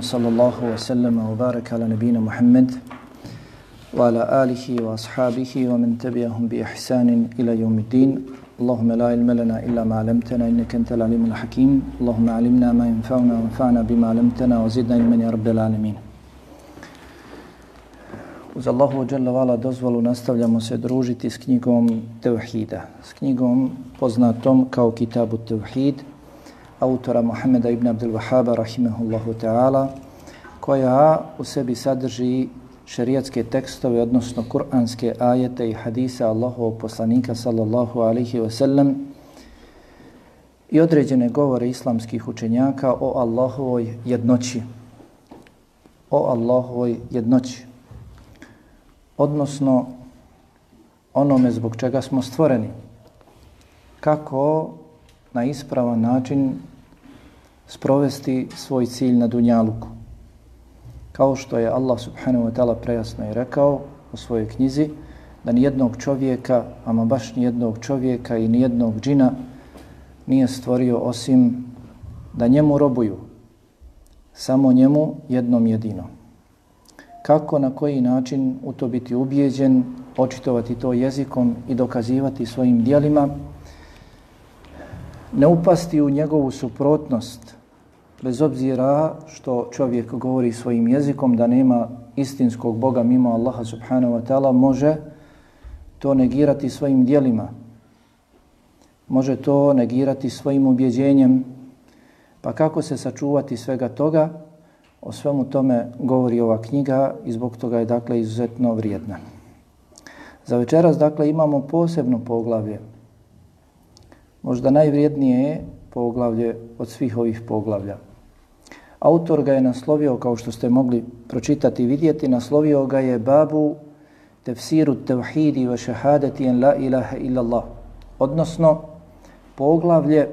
وصلى الله وسلم وبارك على نبينا محمد وعلى آله وأصحابه ومن تبعهم بإحسان إلى يوم الدين اللهم لا علم لنا إلا ما علمتنا إنك أنت العليم الحكيم اللهم علمنا ما ينفعنا وانفعنا بما علمتنا وزدنا علما يا رب العالمين Uz Allahu dželle vala dozvolu nastavljamo se družiti s knjigom Tevhida, s knjigom poznatom kao Kitabu Tevhid, autora Muhameda ibn Abdul Wahaba rahimehullahu ta'ala, koja u sebi sadrži šerijatske tekstove, odnosno kuranske ajete i hadise Allahovog poslanika sallallahu alaihi wa sallam i određene govore islamskih učenjaka o Allahovoj jednoći. O Allahovoj jednoći. Odnosno onome zbog čega smo stvoreni. Kako na ispravan način sprovesti svoj cilj na Dunjaluku. Kao što je Allah subhanahu wa ta'ala prejasno i rekao u svojoj knjizi, da ni jednog čovjeka, ama baš ni jednog čovjeka i ni jednog džina nije stvorio osim da njemu robuju, samo njemu jednom jedino. Kako, na koji način u to biti ubijeđen, očitovati to jezikom i dokazivati svojim dijelima, ne upasti u njegovu suprotnost, bez obzira što čovjek govori svojim jezikom da nema istinskog Boga mimo Allaha subhanahu wa ta'ala, može to negirati svojim dijelima. Može to negirati svojim ubjeđenjem. Pa kako se sačuvati svega toga? O svemu tome govori ova knjiga i zbog toga je dakle izuzetno vrijedna. Za večeras dakle imamo posebno poglavlje. Možda najvrijednije je poglavlje od svih ovih poglavlja. Autor ga je naslovio, kao što ste mogli pročitati i vidjeti, naslovio ga je babu tefsiru tevhidi wa šehadeti en la ilaha illallah. Odnosno, poglavlje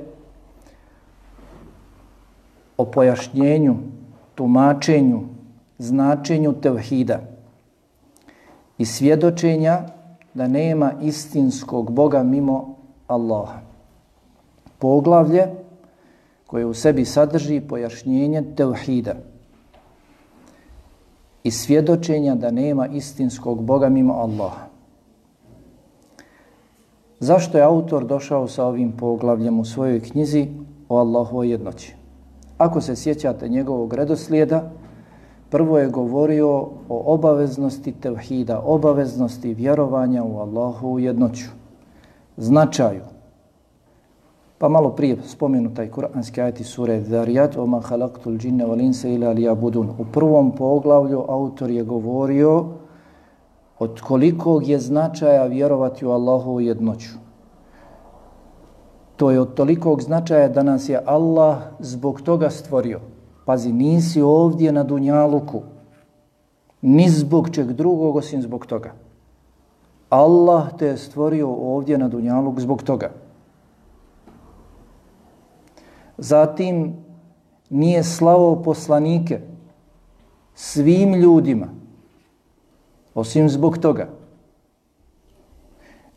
o pojašnjenju, tumačenju, značenju tevhida i svjedočenja da nema istinskog Boga mimo Allaha. Poglavlje koje u sebi sadrži pojašnjenje tevhida i svjedočenja da nema istinskog Boga mimo Allaha. Zašto je autor došao sa ovim poglavljem u svojoj knjizi o Allahovoj jednoći? Ako se sjećate njegovog redoslijeda, prvo je govorio o obaveznosti tevhida, obaveznosti vjerovanja u Allahovu jednoću, značaju, Pa malo prije spomenu taj kuranski ajti sure Dharijat, oma halaktul džinne wal insa ila liyabudun. U prvom poglavlju autor je govorio od kolikog je značaja vjerovati u Allahovu jednoću. To je od tolikog značaja da nas je Allah zbog toga stvorio. Pazi, nisi ovdje na Dunjaluku, ni zbog čeg drugog osim zbog toga. Allah te je stvorio ovdje na Dunjaluk zbog toga. Zatim nije slavo poslanike svim ljudima, osim zbog toga.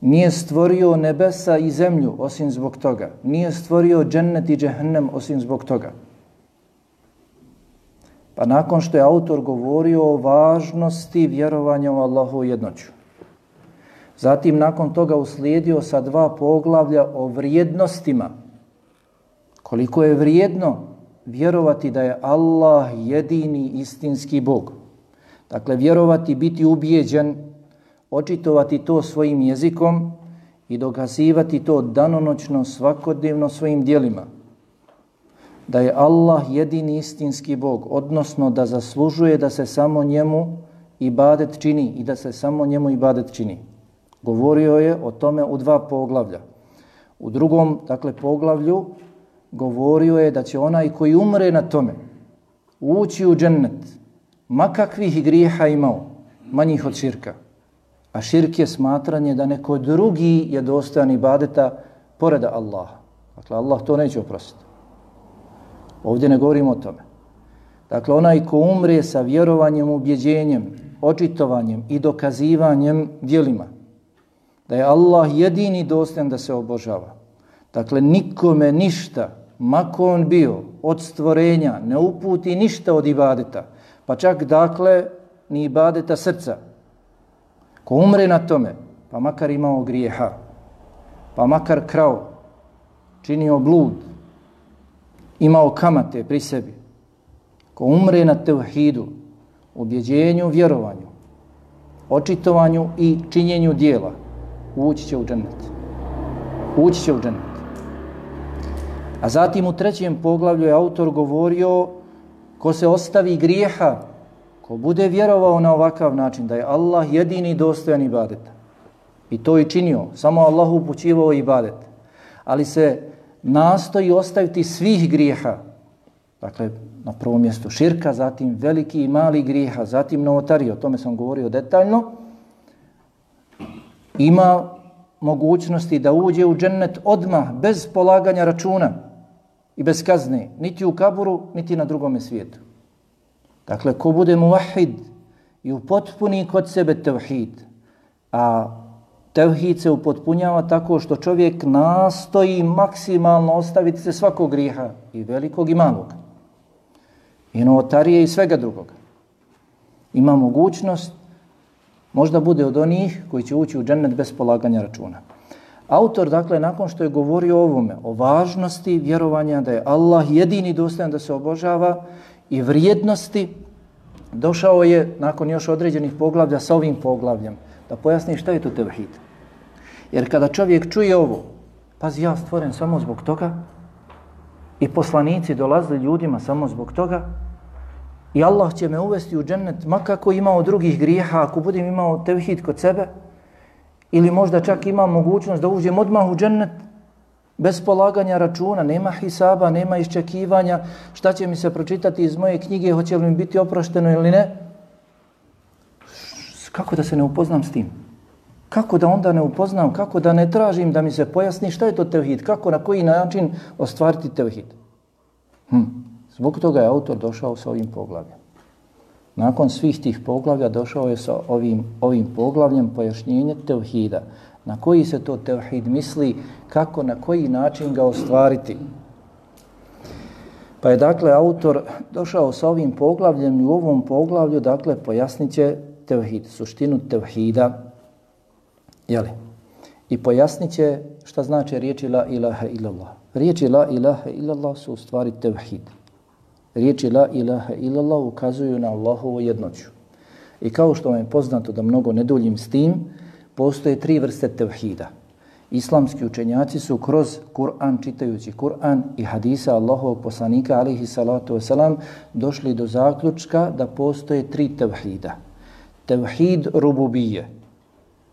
Nije stvorio nebesa i zemlju, osim zbog toga. Nije stvorio džennet i džehennem, osim zbog toga. Pa nakon što je autor govorio o važnosti vjerovanja u Allahu jednoću. Zatim nakon toga uslijedio sa dva poglavlja o vrijednostima koliko je vrijedno vjerovati da je Allah jedini istinski Bog. Dakle, vjerovati, biti ubijeđen, očitovati to svojim jezikom i dokazivati to danonoćno, svakodnevno svojim dijelima. Da je Allah jedini istinski Bog, odnosno da zaslužuje da se samo njemu ibadet čini i da se samo njemu ibadet čini. Govorio je o tome u dva poglavlja. U drugom, dakle, poglavlju govorio je da će onaj koji umre na tome ući u džennet makakvih grijeha imao manjih od širka. A širk je smatranje da neko drugi je dostojan ibadeta poreda Allaha. Dakle, Allah to neće oprostiti. Ovdje ne govorimo o tome. Dakle, onaj ko umre sa vjerovanjem, ubjeđenjem, očitovanjem i dokazivanjem dijelima, da je Allah jedini dostojan da se obožava. Dakle, nikome ništa mako on bio od stvorenja, ne uputi ništa od ibadeta, pa čak dakle ni ibadeta srca. Ko umre na tome, pa makar imao grijeha, pa makar krao, činio blud, imao kamate pri sebi, ko umre na tevhidu, objeđenju, vjerovanju, očitovanju i činjenju dijela, ući će u džennet. Ući će u džennet. A zatim u trećem poglavlju je autor govorio ko se ostavi grijeha, ko bude vjerovao na ovakav način da je Allah jedini dostojan ibadeta. I to i činio, samo Allahu upućivao ibadet. Ali se nastoji ostaviti svih grijeha. Dakle, na prvom mjestu širka, zatim veliki i mali grijeha, zatim novotari, o tome sam govorio detaljno. Ima mogućnosti da uđe u džennet odmah, bez polaganja računa i bez kazne, niti u kaburu, niti na drugom svijetu. Dakle, ko bude muvahid i upotpuni kod sebe tevhid, a tevhid se upotpunjava tako što čovjek nastoji maksimalno ostaviti se svakog griha, i velikog i malog, i novotarije i svega drugoga. Ima mogućnost, možda bude od onih koji će ući u džennet bez polaganja računa. Autor, dakle, nakon što je govorio o ovome, o važnosti vjerovanja da je Allah jedini dostan da se obožava i vrijednosti, došao je, nakon još određenih poglavlja, sa ovim poglavljem, da pojasni šta je to tevhid. Jer kada čovjek čuje ovo, pazi, ja stvoren samo zbog toga, i poslanici dolazili ljudima samo zbog toga, i Allah će me uvesti u džennet, makako imao drugih grijeha, ako budem imao tevhid kod sebe, ili možda čak ima mogućnost da uđem odmah u džennet bez polaganja računa, nema hisaba, nema iščekivanja, šta će mi se pročitati iz moje knjige, hoće li mi biti oprošteno ili ne. Kako da se ne upoznam s tim? Kako da onda ne upoznam, kako da ne tražim da mi se pojasni šta je to tevhid, kako na koji način ostvariti tevhid? Hm. Zbog toga je autor došao sa ovim poglavljem. Nakon svih tih poglavlja došao je sa ovim, ovim poglavljem pojašnjenje tevhida. Na koji se to tevhid misli, kako, na koji način ga ostvariti. Pa je dakle autor došao sa ovim poglavljem i u ovom poglavlju dakle pojasnit će tevhid, suštinu tevhida. Jeli? I pojasnit će šta znači riječi la ilaha illallah. Riječi la ilaha illallah su u stvari tevhid riječi la ilaha illallah ukazuju na Allahovu jednoću. I kao što vam je poznato da mnogo ne duljim s tim, postoje tri vrste tevhida. Islamski učenjaci su kroz Kur'an, čitajući Kur'an i hadisa Allahovog poslanika, alihi salatu wasalam, došli do zaključka da postoje tri tevhida. Tevhid rububije.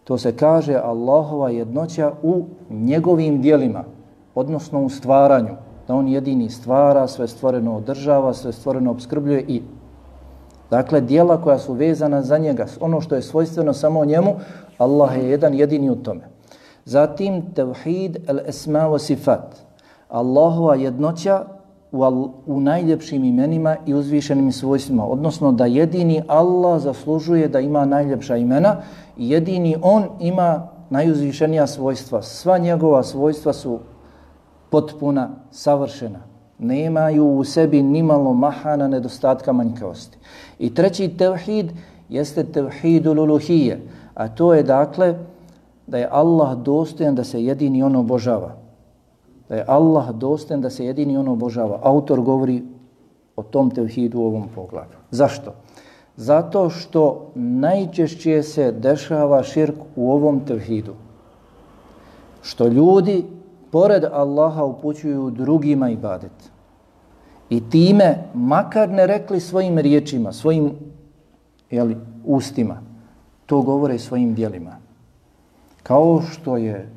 To se kaže Allahova jednoća u njegovim dijelima, odnosno u stvaranju da on jedini stvara, sve stvoreno održava, sve stvoreno obskrbljuje i dakle dijela koja su vezana za njega, ono što je svojstveno samo njemu, Allah je jedan jedini u tome. Zatim tevhid el esma wa sifat. Allahova jednoća u, u najljepšim imenima i uzvišenim svojstvima, odnosno da jedini Allah zaslužuje da ima najljepša imena i jedini on ima najuzvišenija svojstva. Sva njegova svojstva su potpuna, savršena. Nemaju u sebi nimalo mahana nedostatka manjkavosti. I treći tevhid jeste tevhidul uluhije, a to je dakle da je Allah dostojan da se jedini ono obožava. Da je Allah dostojan da se jedini ono obožava. Autor govori o tom tevhidu u ovom pogledu. Zašto? Zato što najčešće se dešava širk u ovom tevhidu. Što ljudi pored Allaha upućuju drugima ibadet. I time, makar ne rekli svojim riječima, svojim jeli, ustima, to govore svojim dijelima. Kao što je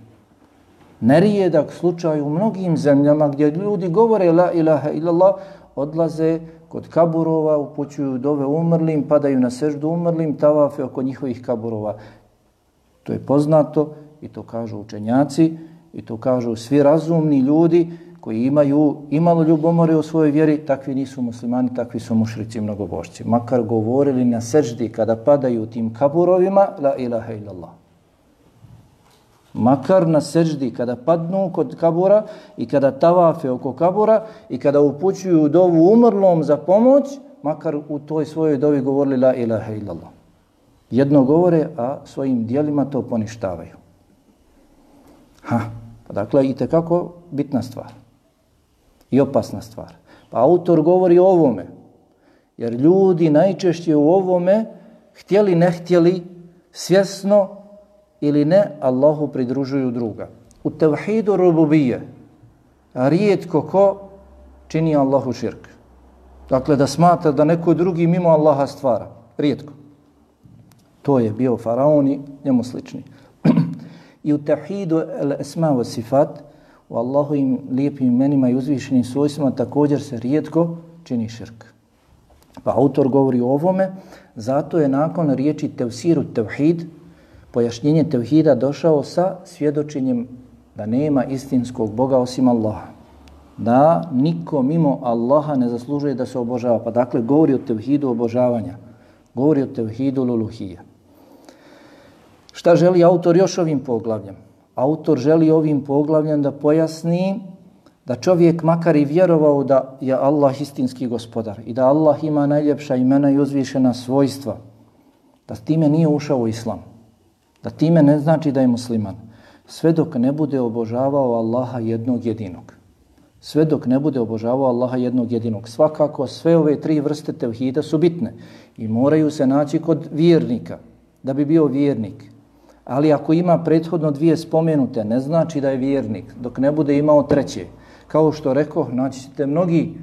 nerijedak slučaj u mnogim zemljama gdje ljudi govore la ilaha illallah, odlaze kod kaburova, upućuju dove umrlim, padaju na seždu umrlim, tavafe oko njihovih kaburova. To je poznato i to kažu učenjaci, I to kažu svi razumni ljudi koji imaju imalo ljubomore u svojoj vjeri, takvi nisu muslimani, takvi su mušrici mnogobošci. Makar govorili na seždi kada padaju tim kaburovima, la ilaha illallah. Makar na seždi kada padnu kod kabura i kada tavafe oko kabura i kada upućuju dovu umrlom za pomoć, makar u toj svojoj dovi govorili la ilaha illallah. Jedno govore, a svojim dijelima to poništavaju. Ha, dakle, i tekako bitna stvar. I opasna stvar. Pa autor govori o ovome. Jer ljudi najčešće u ovome htjeli, ne htjeli, svjesno ili ne, Allahu pridružuju druga. U tevhidu rububije rijetko ko čini Allahu širk. Dakle, da smatra da neko drugi mimo Allaha stvara. Rijetko. To je bio faraon i njemu slični. I u tevhidu el-esma wa sifat, u Allahovim lijepim imenima i uzvišenim svojstvima također se rijetko čini širk. Pa autor govori o ovome, zato je nakon riječi tevsiru tevhid, pojašnjenje tevhida došao sa svjedočenjem da nema istinskog Boga osim Allaha. Da niko mimo Allaha ne zaslužuje da se obožava. Pa dakle, govori o tevhidu obožavanja. Govori o tevhidu luluhija. Šta želi autor još ovim poglavljem? Autor želi ovim poglavljem da pojasni da čovjek makar i vjerovao da je Allah istinski gospodar i da Allah ima najljepša imena i uzvišena svojstva, da time nije ušao u islam, da time ne znači da je musliman, sve dok ne bude obožavao Allaha jednog jedinog. Sve dok ne bude obožavao Allaha jednog jedinog. Svakako sve ove tri vrste tevhida su bitne i moraju se naći kod vjernika da bi bio vjernik. Ali ako ima prethodno dvije spomenute, ne znači da je vjernik dok ne bude imao treće. Kao što rekao, naći ćete mnogi,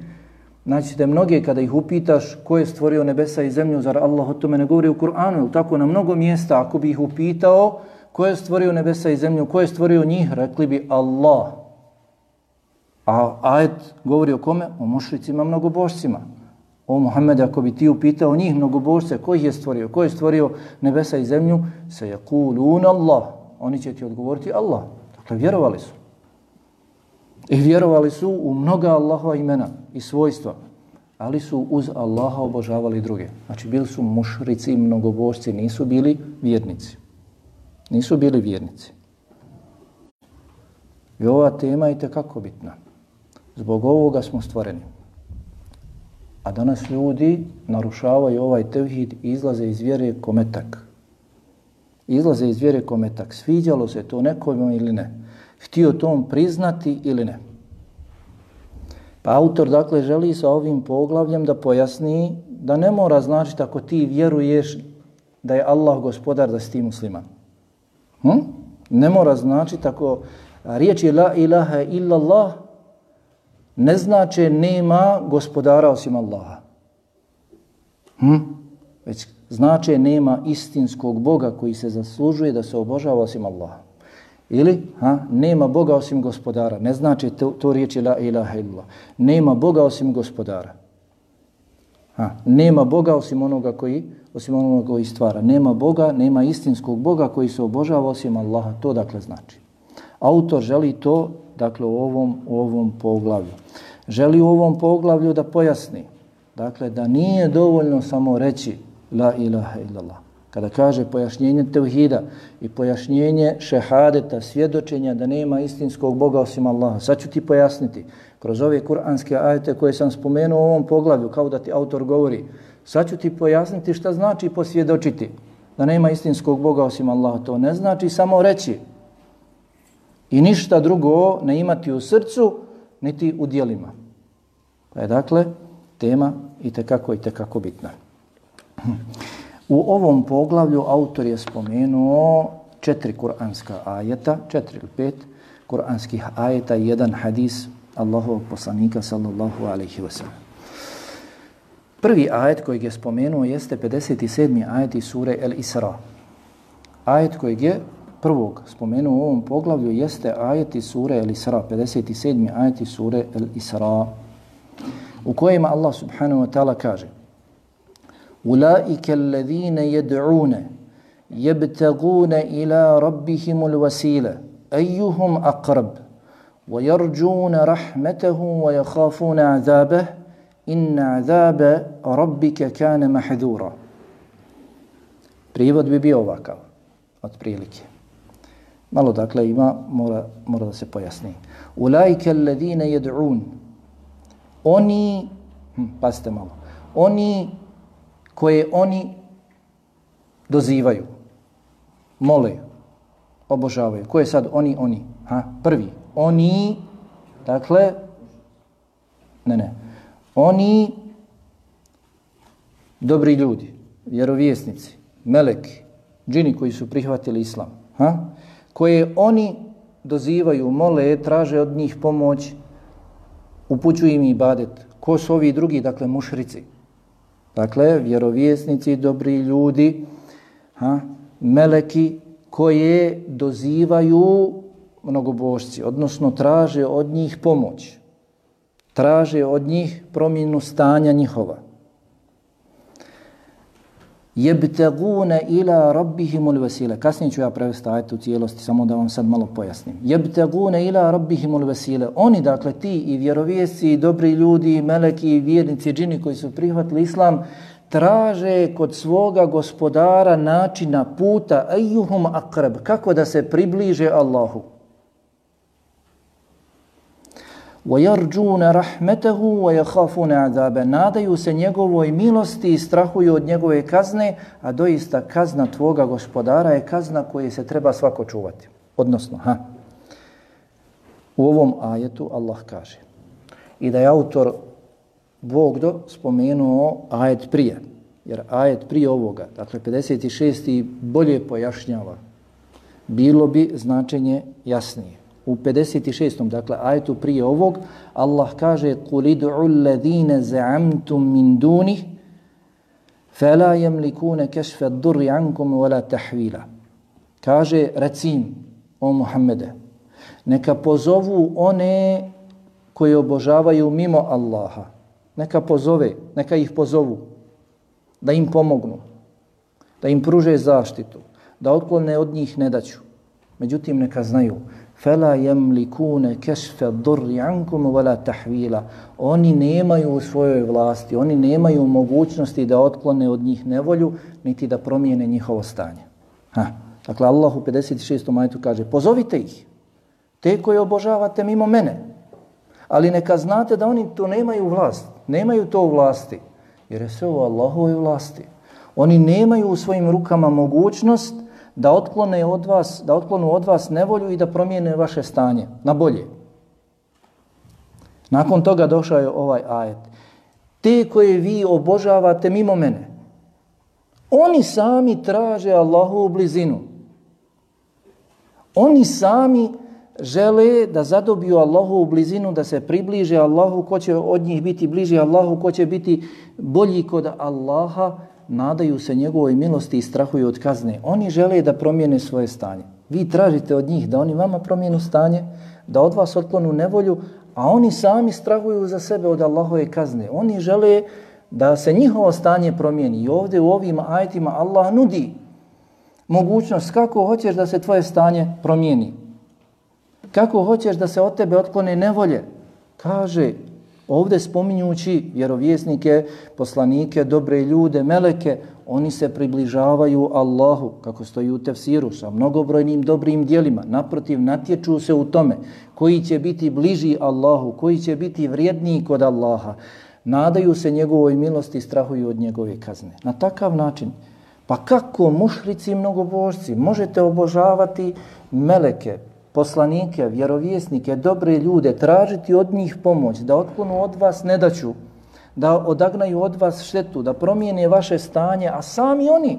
naći ćete mnoge kada ih upitaš ko je stvorio nebesa i zemlju, zar Allah o tome ne govori u Kur'anu, ili tako na mnogo mjesta, ako bi ih upitao ko je stvorio nebesa i zemlju, ko je stvorio njih, rekli bi Allah. A ajet govori o kome? O mušricima, mnogobožcima. O Muhammed, ako bi ti upitao njih mnogobožce, ko ih je stvorio, ko je stvorio nebesa i zemlju, se je kulun Allah. Oni će ti odgovoriti Allah. Dakle, vjerovali su. I vjerovali su u mnoga Allahova imena i svojstva, ali su uz Allaha obožavali druge. Znači bili su mušrici i mnogobožci, nisu bili vjernici. Nisu bili vjernici. I ova tema je tekako bitna. Zbog ovoga smo stvoreni. A danas ljudi narušavaju ovaj tevhid i izlaze iz vjere kometak. Izlaze iz vjere kometak. Sviđalo se to nekom ili ne htio to on priznati ili ne. Pa autor dakle želi sa ovim poglavljem da pojasni da ne mora značiti ako ti vjeruješ da je Allah gospodar da si ti musliman. Hm? Ne mora značiti ako riječi la ilaha illa Allah ne znači nema gospodara osim Allaha. Hm? Već znači nema istinskog Boga koji se zaslužuje da se obožava osim Allaha. Ili, ha, nema Boga osim gospodara. Ne znači to, to riječi la ilaha illa. Nema Boga osim gospodara. Ha, nema Boga osim onoga koji osim onoga koji stvara. Nema Boga, nema istinskog Boga koji se obožava osim Allaha. To dakle znači. Autor želi to, dakle, u ovom, u ovom poglavlju. Želi u ovom poglavlju da pojasni, dakle, da nije dovoljno samo reći la ilaha illallah kada kaže pojašnjenje tevhida i pojašnjenje šehadeta, svjedočenja da nema istinskog Boga osim Allaha. Sad ću ti pojasniti kroz ove kuranske ajete koje sam spomenuo u ovom poglavlju, kao da ti autor govori, sad ću ti pojasniti šta znači posvjedočiti da nema istinskog Boga osim Allaha. To ne znači samo reći i ništa drugo ne imati u srcu, niti u dijelima. Pa je dakle tema i tekako i tekako bitna. U ovom poglavlju autor je spomenuo četiri kuranska ajeta, četiri ili pet kuranskih ajeta i jedan hadis Allahovog poslanika sallallahu alaihi wa sallam. Prvi ajet kojeg je spomenuo jeste 57. ajet iz sure El Isra. Ajet kojeg je prvog spomenuo u ovom poglavlju jeste ajet iz sure El Isra, 57. ajet iz sure El Isra, u kojima Allah subhanahu wa ta'ala kaže أولئك الذين يدعون يبتغون إلى ربهم الوسيلة أيهم أقرب ويرجون رحمته ويخافون عذابه إن عذاب ربك كان محذورا Prijevod bi bio ovakav, otprilike. Malo dakle ima, mora, mora da se pojasni. Ulajke alledine jed'un. Oni, hm, pazite malo, oni koje oni dozivaju, mole, obožavaju. Ko je sad oni, oni? Ha? Prvi. Oni, dakle, ne, ne. Oni, dobri ljudi, vjerovjesnici, meleki, džini koji su prihvatili islam, ha? Koje oni dozivaju, mole, traže od njih pomoć, upućuju im ibadet. Ko su ovi drugi, dakle, mušrici? Dakle, vjerovjesnici, dobri ljudi, ha? meleki koje dozivaju mnogobožci, odnosno traže od njih pomoć, traže od njih promjenu stanja njihova. Jebtegune ila rabbihimul vesile. Kasnije ću ja prevesti ajte u cijelosti, samo da vam sad malo pojasnim. Jebtegune ila rabbihimul vesile. Oni, dakle, ti i vjerovjesci, i dobri ljudi, i meleki, i vjernici, džini koji su prihvatili islam, traže kod svoga gospodara načina puta ejuhum akrab, kako da se približe Allahu. وَيَرْجُونَ رَحْمَتَهُ وَيَخَافُونَ عَذَابَ Nadaju se njegovoj milosti i strahuju od njegove kazne, a doista kazna tvoga gospodara je kazna koje se treba svako čuvati. Odnosno, ha, u ovom ajetu Allah kaže i da je autor Bog do spomenuo ajet prije. Jer ajet prije ovoga, dakle 56. bolje pojašnjava. Bilo bi značenje jasnije. U 56. dakle ajetu prije ovog Allah kaže قُلِ دُعُ الَّذِينَ زَعَمْتُمْ مِنْ دُونِهِ فَلَا يَمْلِكُونَ كَشْفَ الدُّرِّ عَنْكُمْ وَلَا تَحْوِيلًا Kaže recim o Muhammede neka pozovu one koji obožavaju mimo Allaha neka pozove, neka ih pozovu, da im pomognu, da im pruže zaštitu, da otklone od njih nedaću. Međutim, neka znaju, fela jemlikune kashfa durri ankum wala tahvila. Oni nemaju u svojoj vlasti, oni nemaju mogućnosti da otklone od njih nevolju, niti da promijene njihovo stanje. Ha. Dakle, Allah u 56. majtu kaže, pozovite ih, te koje obožavate mimo mene, ali neka znate da oni to nemaju vlast, nemaju to u vlasti, jer je sve u Allahovoj vlasti. Oni nemaju u svojim rukama mogućnost da otklone od vas, da otklonu od vas nevolju i da promijene vaše stanje na bolje. Nakon toga došao je ovaj ajet. Te koje vi obožavate mimo mene, oni sami traže Allahu u blizinu. Oni sami žele da zadobiju Allahu u blizinu, da se približe Allahu, ko će od njih biti bliži Allahu, ko će biti bolji kod Allaha, nadaju se njegovoj milosti i strahuju od kazne. Oni žele da promijene svoje stanje. Vi tražite od njih da oni vama promijenu stanje, da od vas otklonu nevolju, a oni sami strahuju za sebe od Allahove kazne. Oni žele da se njihovo stanje promijeni. I ovdje u ovim ajetima Allah nudi mogućnost kako hoćeš da se tvoje stanje promijeni. Kako hoćeš da se od tebe otklone nevolje? Kaže, ovdje spominjući vjerovjesnike, poslanike, dobre ljude, meleke, oni se približavaju Allahu, kako stoji u tefsiru, sa mnogobrojnim dobrim dijelima. Naprotiv, natječu se u tome koji će biti bliži Allahu, koji će biti vrijedniji kod Allaha. Nadaju se njegovoj milosti i strahuju od njegove kazne. Na takav način, pa kako mušrici i mnogobožci možete obožavati meleke, poslanike, vjerovjesnike, dobre ljude, tražiti od njih pomoć, da otklonu od vas nedaću, da odagnaju od vas štetu, da promijene vaše stanje, a sami oni,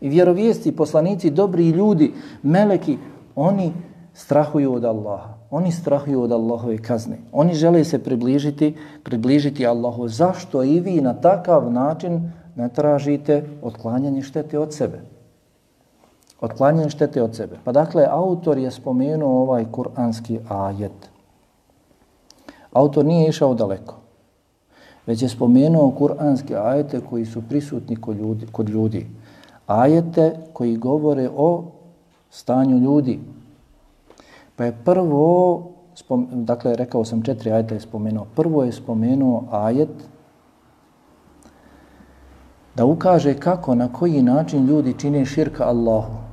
i vjerovjesci, poslanici, dobri ljudi, meleki, oni strahuju od Allaha. Oni strahuju od Allahove kazne. Oni žele se približiti, približiti Allahu. Zašto i vi na takav način ne tražite otklanjanje štete od sebe? Otklanjanje štete od sebe. Pa dakle, autor je spomenuo ovaj kuranski ajet. Autor nije išao daleko, već je spomenuo kuranske ajete koji su prisutni kod ljudi. Kod ljudi. Ajete koji govore o stanju ljudi. Pa je prvo, dakle, rekao sam četiri ajeta je spomenuo. Prvo je spomenuo ajet da ukaže kako, na koji način ljudi čine širka Allahu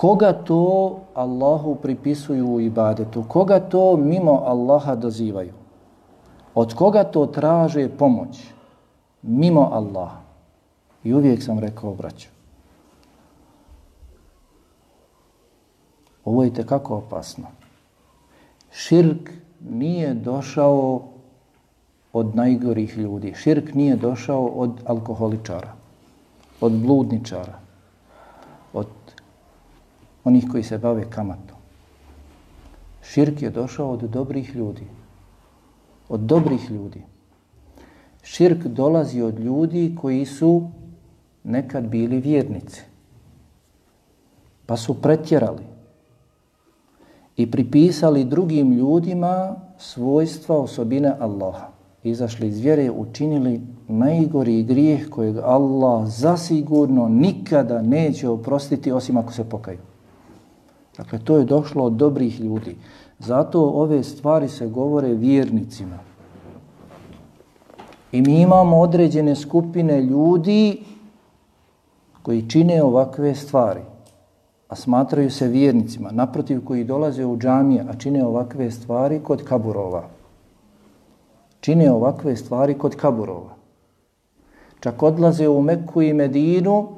Koga to Allahu pripisuju u ibadetu? Koga to mimo Allaha dozivaju? Od koga to traže pomoć? Mimo Allaha. I uvijek sam rekao, braću, ovo je kako opasno. Širk nije došao od najgorih ljudi. Širk nije došao od alkoholičara, od bludničara, onih koji se bave kamatom. Širk je došao od dobrih ljudi. Od dobrih ljudi. Širk dolazi od ljudi koji su nekad bili vjernici. Pa su pretjerali i pripisali drugim ljudima svojstva osobine Allaha. Izašli iz vjere, učinili najgori grijeh kojeg Allah zasigurno nikada neće oprostiti osim ako se pokaju. Dakle, to je došlo od dobrih ljudi. Zato ove stvari se govore vjernicima. I mi imamo određene skupine ljudi koji čine ovakve stvari, a smatraju se vjernicima, naprotiv koji dolaze u džamije, a čine ovakve stvari kod kaburova. Čine ovakve stvari kod kaburova. Čak odlaze u Meku i Medinu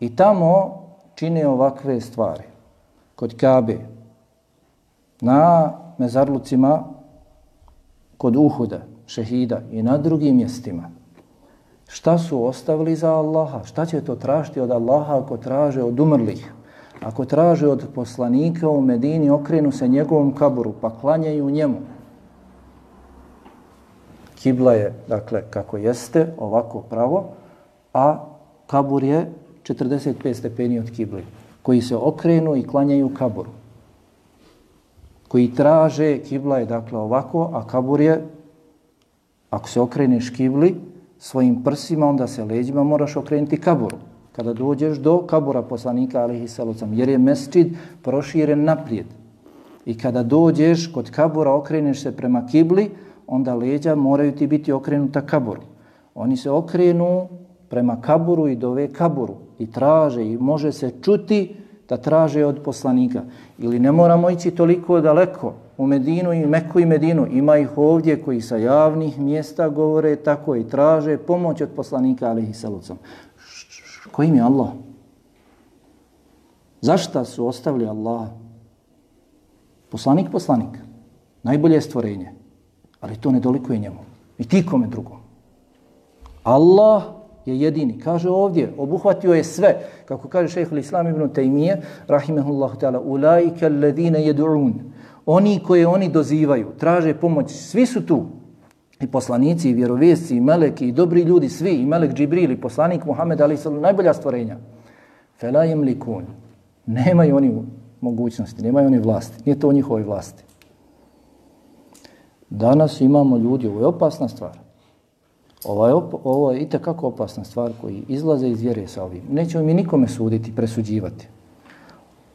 i tamo čine ovakve stvari kod Kabe, na mezarlucima kod Uhuda, šehida i na drugim mjestima. Šta su ostavili za Allaha? Šta će to tražiti od Allaha ako traže od umrlih? Ako traže od poslanika u Medini, okrenu se njegovom kaburu, pa klanjaju njemu. Kibla je, dakle, kako jeste, ovako pravo, a kabur je 45 stepeni od kibli koji se okrenu i klanjaju kaburu. Koji traže, kibla je dakle ovako, a kabur je, ako se okreneš kibli svojim prsima, onda se leđima moraš okrenuti kaburu. Kada dođeš do kabura poslanika, alihi salucam, jer je mesčid proširen naprijed. I kada dođeš kod kabura, okreneš se prema kibli, onda leđa moraju ti biti okrenuta kaburu. Oni se okrenu prema kaburu i dove kaburu i traže i može se čuti da traže od poslanika. Ili ne moramo ići toliko daleko u Medinu i Meku i Medinu. Ima ih ovdje koji sa javnih mjesta govore tako i traže pomoć od poslanika alihi salucom. Kojim je Allah? Zašta su ostavili Allah? Poslanik, poslanik. Najbolje stvorenje. Ali to ne dolikuje njemu. I ti kome drugom. Allah je jedini. Kaže ovdje, obuhvatio je sve. Kako kaže šeheh Islam ibn Taymiye, rahimahullahu ta'ala, ulaika alladhina jedu'un. Oni koje oni dozivaju, traže pomoć, svi su tu. I poslanici, i vjerovjesci, i meleki, i dobri ljudi, svi, i melek Džibril, i poslanik Muhammed, ali su najbolja stvorenja. Fela likun. Nemaju oni mogućnosti, nemaju oni vlasti. Nije to u njihovoj vlasti. Danas imamo ljudi, ovo je opasna stvar. Ovo je, op ovo je itekako opasna stvar koji izlaze iz vjere sa ovim. Nećemo mi nikome suditi, presuđivati.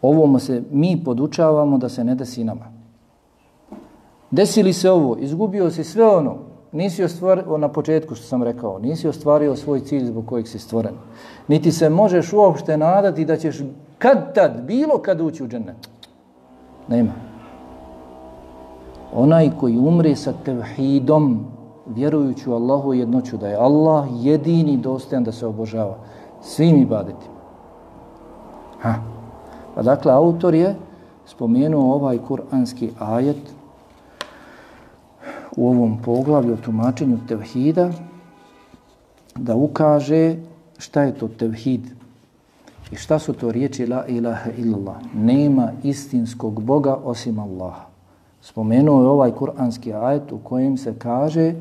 Ovom se mi podučavamo da se ne desi nama. Desili se ovo, izgubio si sve ono, nisi ostvario, na početku što sam rekao, nisi ostvario svoj cilj zbog kojeg si stvoren. Niti se možeš uopšte nadati da ćeš kad tad, bilo kad ući u džennet. Nema. Onaj koji umri sa tevhidom, vjerujući u Allahu jednoću, da je Allah jedini dostojan da se obožava svim ibadetima. Ha. Pa dakle, autor je spomenuo ovaj kuranski ajet u ovom poglavlju o tumačenju tevhida da ukaže šta je to tevhid i šta su to riječi la ilaha illallah. Nema istinskog Boga osim Allaha. Spomenuo je ovaj kuranski ajet u kojem se kaže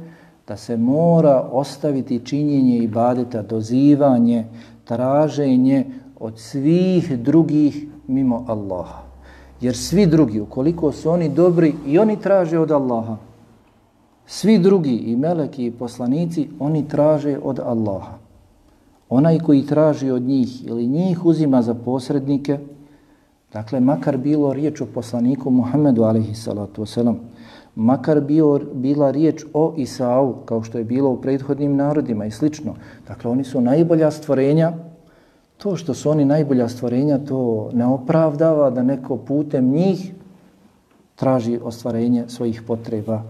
da se mora ostaviti činjenje ibadeta, dozivanje, traženje od svih drugih mimo Allaha. Jer svi drugi, ukoliko su oni dobri i oni traže od Allaha, svi drugi i meleki i poslanici, oni traže od Allaha. Onaj koji traži od njih ili njih uzima za posrednike, dakle, makar bilo riječ o poslaniku Muhammedu, alaihi salatu wasalam, makar bio, bila riječ o Isau, kao što je bilo u prethodnim narodima i slično. Dakle, oni su najbolja stvorenja To što su oni najbolja stvorenja, to ne opravdava da neko putem njih traži ostvarenje svojih potreba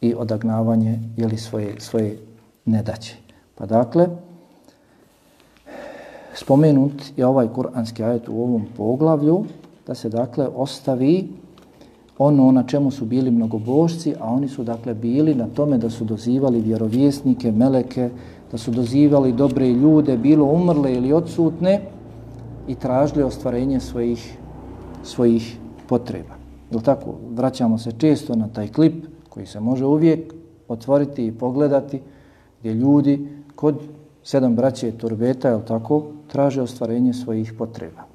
i odagnavanje ili svoje, svoje nedaće. Pa dakle, spomenut je ovaj kuranski ajet u ovom poglavlju, da se dakle ostavi ono na čemu su bili mnogobožci, a oni su dakle bili na tome da su dozivali vjerovjesnike, meleke, da su dozivali dobre ljude, bilo umrle ili odsutne i tražili ostvarenje svojih, svojih potreba. Jel tako? Vraćamo se često na taj klip koji se može uvijek otvoriti i pogledati gdje ljudi kod sedam braće turbeta, jel tako, traže ostvarenje svojih potreba.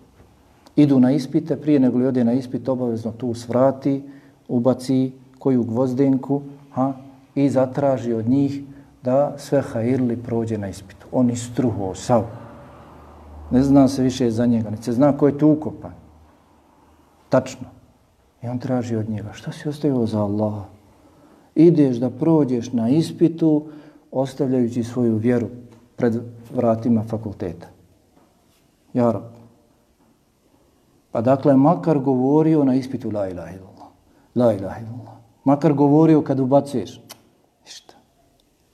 Idu na ispite, prije nego li ode na ispit, obavezno tu svrati, ubaci koju gvozdenku ha, i zatraži od njih da sve hajirli prođe na ispitu. On istruho sav. Ne zna se više za njega, ne se zna ko je tu ukopan. Tačno. I on traži od njega, šta si ostavio za Allaha? Ideš da prođeš na ispitu, ostavljajući svoju vjeru pred vratima fakulteta. Jarab. Pa dakle, makar govorio na ispitu la ilaha illallah. La ilaha illallah. Makar govorio kad ubacuješ. Ništa.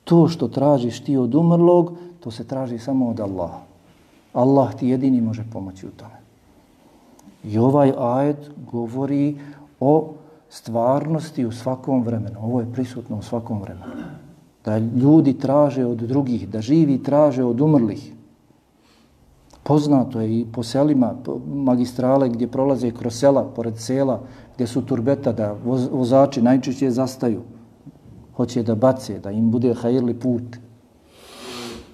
To što tražiš ti od umrlog, to se traži samo od Allaha. Allah ti jedini može pomoći u tome. I ovaj ajet govori o stvarnosti u svakom vremenu. Ovo je prisutno u svakom vremenu. Da ljudi traže od drugih, da živi traže od umrlih. Poznato je i po selima, magistrale gdje prolaze kroz sela, pored sela, gdje su turbeta, da vozači najčešće zastaju. Hoće da bace, da im bude hajirli put.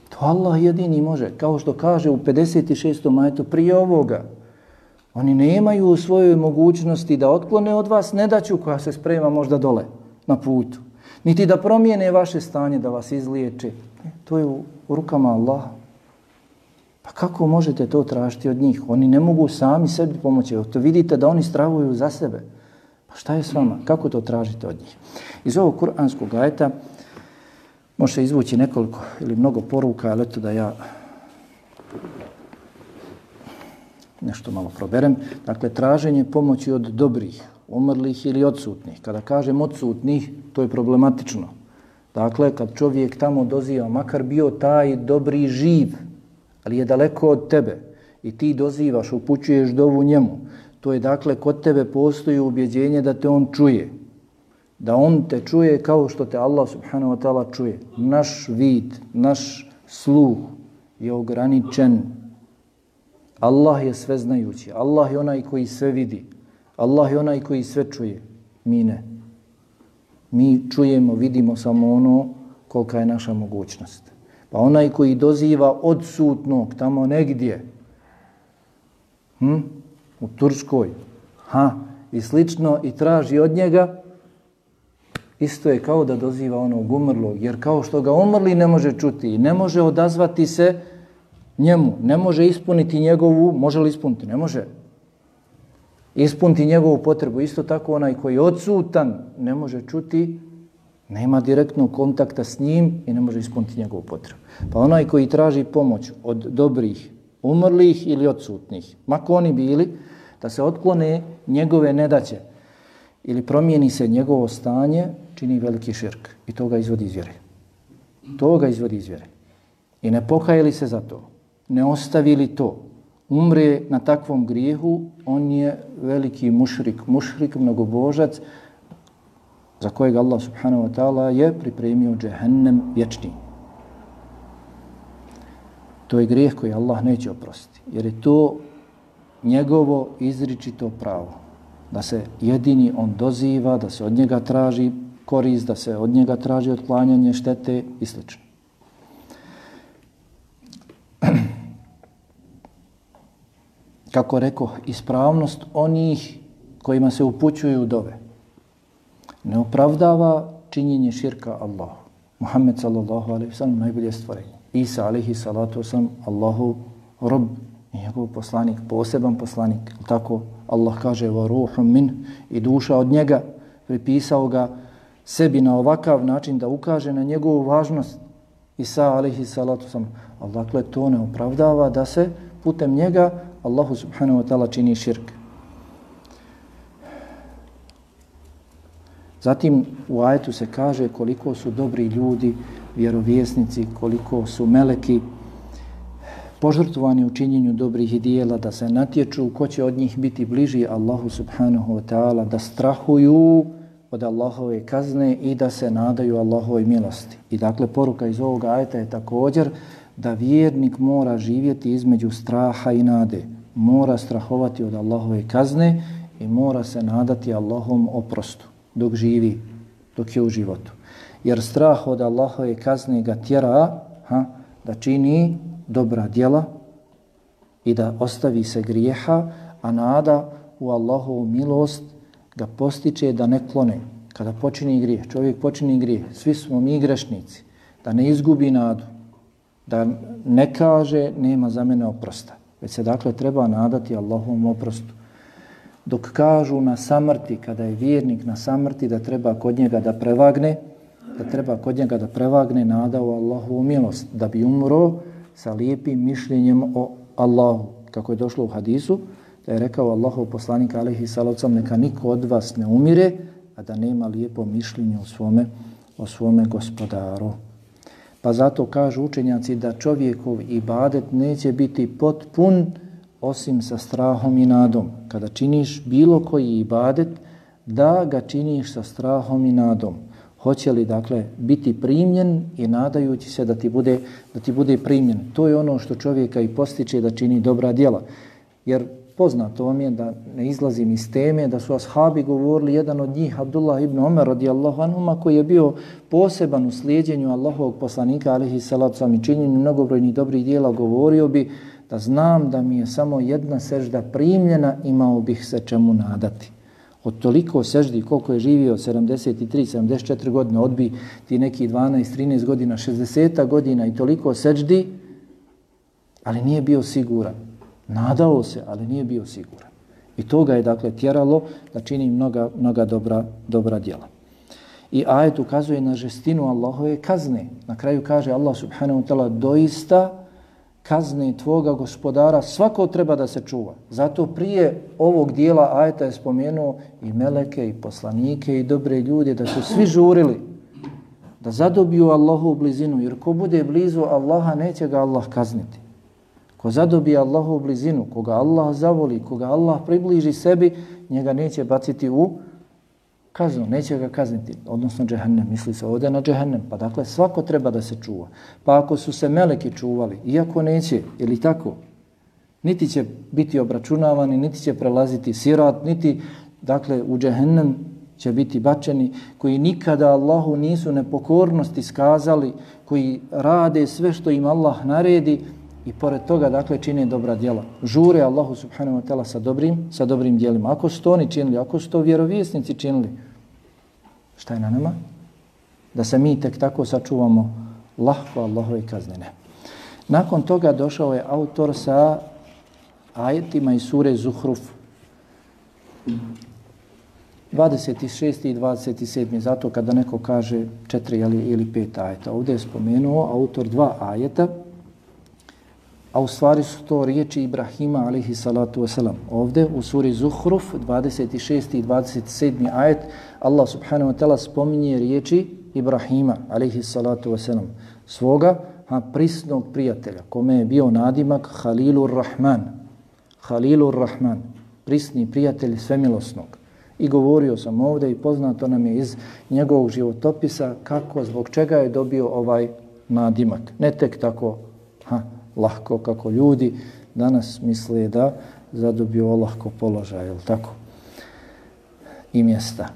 To Allah jedini može. Kao što kaže u 56. majetu prije ovoga. Oni nemaju u svojoj mogućnosti da otklone od vas nedaću koja se sprema možda dole na putu. Niti da promijene vaše stanje, da vas izliječe. E, to je u rukama Allaha. Pa kako možete to tražiti od njih? Oni ne mogu sami sebi pomoći. To vidite da oni stravuju za sebe. Pa šta je s vama? Kako to tražite od njih? Iz ovog kuranskog ajeta može izvući nekoliko ili mnogo poruka, ali eto da ja nešto malo proberem. Dakle, traženje pomoći od dobrih, umrlih ili odsutnih. Kada kažem odsutnih, to je problematično. Dakle, kad čovjek tamo doziva, makar bio taj dobri živ, ali je daleko od tebe i ti dozivaš, upućuješ dovu njemu, to je dakle, kod tebe postoji ubjeđenje da te on čuje. Da on te čuje kao što te Allah subhanahu wa ta'ala čuje. Naš vid, naš sluh je ograničen Allah je sveznajući. Allah je onaj koji sve vidi. Allah je onaj koji sve čuje. Mi ne. Mi čujemo, vidimo samo ono kolika je naša mogućnost. Pa onaj koji doziva odsutnog tamo negdje, hm? u Turskoj, ha, i slično, i traži od njega, isto je kao da doziva onog umrlog, jer kao što ga umrli ne može čuti, ne može odazvati se, njemu, ne može ispuniti njegovu, može li ispuniti? Ne može. Ispuniti njegovu potrebu. Isto tako onaj koji je odsutan ne može čuti, nema direktnog kontakta s njim i ne može ispuniti njegovu potrebu. Pa onaj koji traži pomoć od dobrih, umrlih ili odsutnih, mako oni bili, da se otklone njegove nedaće ili promijeni se njegovo stanje, čini veliki širk. I to ga izvodi iz vjere. To ga izvodi iz vjere. I ne pokajeli se za to ne ostavili to, umre na takvom grijehu, on je veliki mušrik, mušrik, mnogobožac, za kojeg Allah subhanahu wa ta'ala je pripremio džehennem vječni. To je grijeh koji Allah neće oprostiti, jer je to njegovo izričito pravo, da se jedini on doziva, da se od njega traži korist, da se od njega traži otklanjanje štete i sl. kako reko, ispravnost onih kojima se upućuju dove. Ne opravdava činjenje širka Allahu. Muhammed sallallahu alaihi sallam najbolje stvorenje. Isa alaihi salatu sam Allahu rob i njegov poslanik, poseban poslanik. Tako Allah kaže va ruhum min i duša od njega pripisao ga sebi na ovakav način da ukaže na njegovu važnost. Isa alaihi salatu sam. Allah dakle to ne opravdava da se putem njega Allahu subhanahu wa ta'ala čini širk. Zatim u ajetu se kaže koliko su dobri ljudi, vjerovjesnici, koliko su meleki požrtvovani u činjenju dobrih dijela, da se natječu ko će od njih biti bliži Allahu subhanahu wa ta'ala, da strahuju od Allahove kazne i da se nadaju Allahove milosti. I dakle, poruka iz ovoga ajeta je također da vjernik mora živjeti između straha i nade. Mora strahovati od Allahove kazne i mora se nadati Allahom oprostu dok živi, dok je u životu. Jer strah od Allahove kazne ga tjera ha, da čini dobra djela i da ostavi se grijeha, a nada u Allahovu milost ga postiče da ne klone. Kada počini grijeh, čovjek počini grijeh, svi smo mi grešnici, da ne izgubi nadu, da ne kaže nema za mene oprosta. Već se dakle treba nadati Allahovom oprostu. Dok kažu na samrti, kada je vjernik na samrti, da treba kod njega da prevagne, da treba kod njega da prevagne nada u Allahovu milost, da bi umro sa lijepim mišljenjem o Allahu. Kako je došlo u hadisu, da je rekao Allahov poslanik alaihi salavcom, neka niko od vas ne umire, a da nema lijepo mišljenje o svome, o svome gospodaru. Pa zato kažu učenjaci da čovjekov ibadet neće biti potpun osim sa strahom i nadom. Kada činiš bilo koji ibadet, da ga činiš sa strahom i nadom. Hoće li dakle biti primljen i nadajući se da ti bude da ti bude primljen. To je ono što čovjeka i postiče da čini dobra djela. Jer poznato vam je da ne izlazim iz teme, da su ashabi govorili, jedan od njih, Abdullah ibn Omer radijallahu anhuma, koji je bio poseban u slijedjenju Allahovog poslanika, alihi salatu sam i činjenju mnogobrojnih dobrih dijela, govorio bi da znam da mi je samo jedna sežda primljena, imao bih se čemu nadati. Od toliko seždi, koliko je živio, 73, 74 godine, odbi ti neki 12, 13 godina, 60 godina i toliko seždi, ali nije bio siguran. Nadao se, ali nije bio siguran. I to ga je dakle tjeralo da čini mnoga, mnoga dobra, dobra djela. I ajet ukazuje na žestinu Allahove kazne. Na kraju kaže Allah subhanahu wa ta'ala doista kazne tvoga gospodara svako treba da se čuva. Zato prije ovog dijela ajeta je spomenuo i meleke i poslanike i dobre ljude da su svi žurili da zadobiju Allahu blizinu. Jer ko bude blizu Allaha neće ga Allah kazniti. Ko zadobije Allahu blizinu, koga Allah zavoli, koga Allah približi sebi, njega neće baciti u kaznu, neće ga kazniti, odnosno džehennem, misli se ovdje na džehennem. Pa dakle, svako treba da se čuva. Pa ako su se meleki čuvali, iako neće, ili tako, niti će biti obračunavani, niti će prelaziti sirat, niti, dakle, u džehennem će biti bačeni, koji nikada Allahu nisu nepokornosti skazali, koji rade sve što im Allah naredi, i pored toga dakle čine dobra djela. Žure Allahu subhanahu wa ta'ala sa dobrim, sa dobrim djelima. Ako su to oni činili, ako su to vjerovjesnici činili, šta je na nama? Da se mi tek tako sačuvamo lahko Allahove kaznene. Nakon toga došao je autor sa ajetima iz sure Zuhruf 26. i 27. Zato kada neko kaže četiri ili, ili pet ajeta. Ovdje je spomenuo autor dva ajeta a u stvari su to riječi Ibrahima alaihi salatu wasalam. Ovde u suri Zuhruf 26. i 27. ajet Allah subhanahu wa ta'ala spominje riječi Ibrahima alaihi salatu wasalam svoga ha, prisnog prijatelja kome je bio nadimak Halilur Rahman Halilur Rahman prisni prijatelj svemilosnog i govorio sam ovde i poznato nam je iz njegovog životopisa kako, zbog čega je dobio ovaj nadimak. Ne tek tako, lahko kako ljudi danas misle da zadobio lahko položaj, je tako? I mjesta.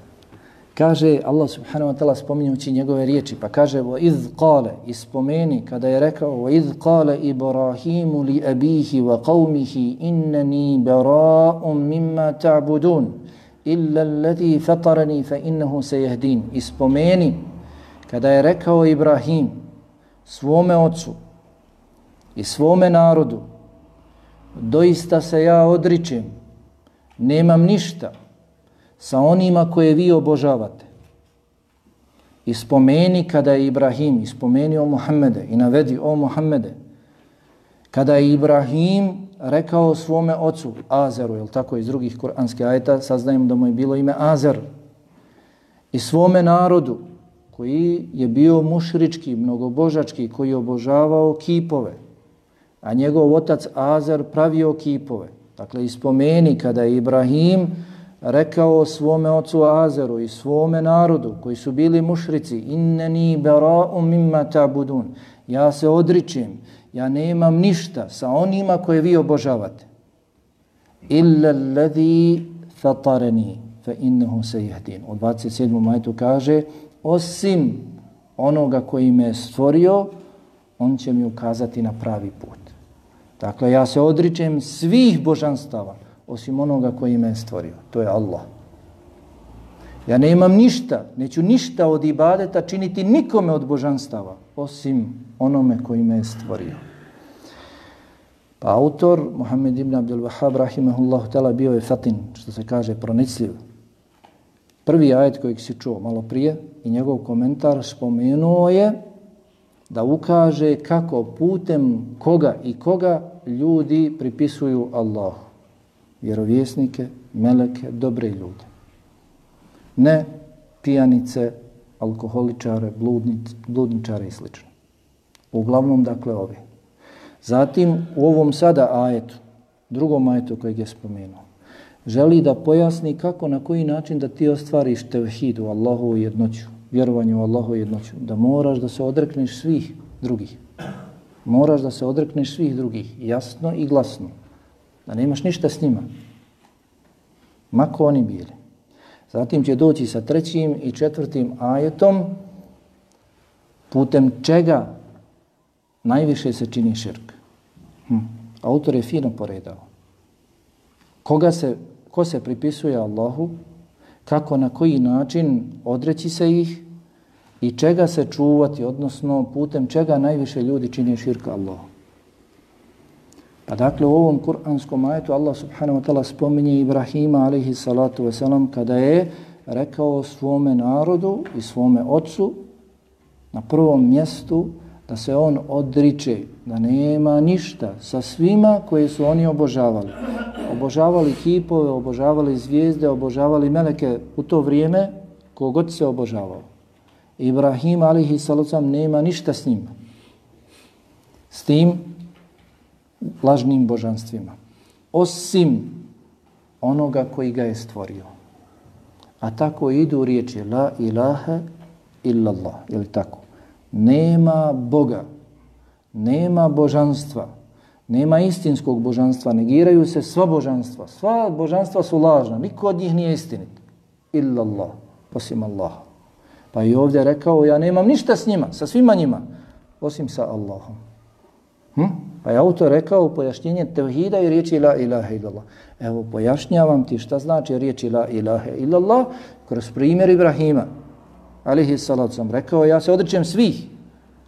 Kaže Allah subhanahu wa ta'ala spominjući njegove riječi, pa kaže wa iz qale, ispomeni kada je rekao wa iz qale Ibrahimu li abihi wa qawmihi innani bara'um mimma ta'budun illa alladhi fatarani fa innahu sayahdin. Ispomeni kada je rekao Ibrahim svome ocu i svome narodu, doista se ja odričem, nemam ništa sa onima koje vi obožavate. I spomeni kada je Ibrahim ispomenio Muhammede i navedi o Muhammede, Kada je Ibrahim rekao svome ocu Azeru, jel tako iz drugih kuranskih ajeta, saznajem da mu je bilo ime Azer, i svome narodu, koji je bio mušrički, mnogobožački, koji je obožavao kipove, a njegov otac Azer pravio kipove. Dakle, ispomeni kada je Ibrahim rekao svome ocu Azeru i svome narodu, koji su bili mušrici, inneni bara'u mimma ta'budun, ja se odričem, ja nemam ništa sa onima koje vi obožavate. Illa alladhi fatarani fa innahu sayahdin. U 27. majtu kaže osim onoga koji me stvorio, on će mi ukazati na pravi put. Dakle, ja se odričem svih božanstava, osim onoga koji me stvorio. To je Allah. Ja ne imam ništa, neću ništa od ibadeta činiti nikome od božanstava, osim onome koji me stvorio. Pa autor, Muhammed ibn Abdul Wahab, rahimahullahu tala, bio je fatin, što se kaže, pronicljiv. Prvi ajet kojeg si čuo malo prije i njegov komentar spomenuo je da ukaže kako putem koga i koga ljudi pripisuju Allahu. Vjerovjesnike, meleke, dobre ljude. Ne pijanice, alkoholičare, bludnic, bludničare i sl. Uglavnom, dakle, ovi. Zatim, u ovom sada ajetu, drugom ajetu kojeg je spomenuo, želi da pojasni kako, na koji način da ti ostvariš tevhid u Allahu jednoću, vjerovanju u Allahu jednoću, da moraš da se odrekneš svih drugih. Moraš da se odrekneš svih drugih, jasno i glasno, da nemaš ništa s njima. Mako oni bili. Zatim će doći sa trećim i četvrtim ajetom, putem čega najviše se čini širk. Hm. Autor je fino poredao. Koga se ko se pripisuje Allahu, kako na koji način odreći se ih i čega se čuvati, odnosno putem čega najviše ljudi čini širka Allahu. Pa dakle u ovom kuranskom ajetu Allah subhanahu wa ta'ala spominje Ibrahima alaihi salatu wasalam kada je rekao svome narodu i svome ocu na prvom mjestu da se on odriče, da nema ništa sa svima koje su oni obožavali. Obožavali kipove, obožavali zvijezde, obožavali meleke u to vrijeme kogod se obožavao. Ibrahim alihi salucam nema ništa s njim. S tim lažnim božanstvima. Osim onoga koji ga je stvorio. A tako idu riječi la ilaha illallah. Ili tako? nema Boga, nema božanstva, nema istinskog božanstva, negiraju se sva božanstva. Sva božanstva su lažna, niko od njih nije istinit. Illallah, osim Allaha. Pa i ovdje rekao, ja nemam ništa s njima, sa svima njima, osim sa Allahom. Hm? Pa je autor rekao pojašnjenje tevhida i riječi la ilaha illallah. Evo, pojašnjavam ti šta znači riječi la ilaha illallah kroz primjer Ibrahima alihi salatu sam rekao, ja se odričem svih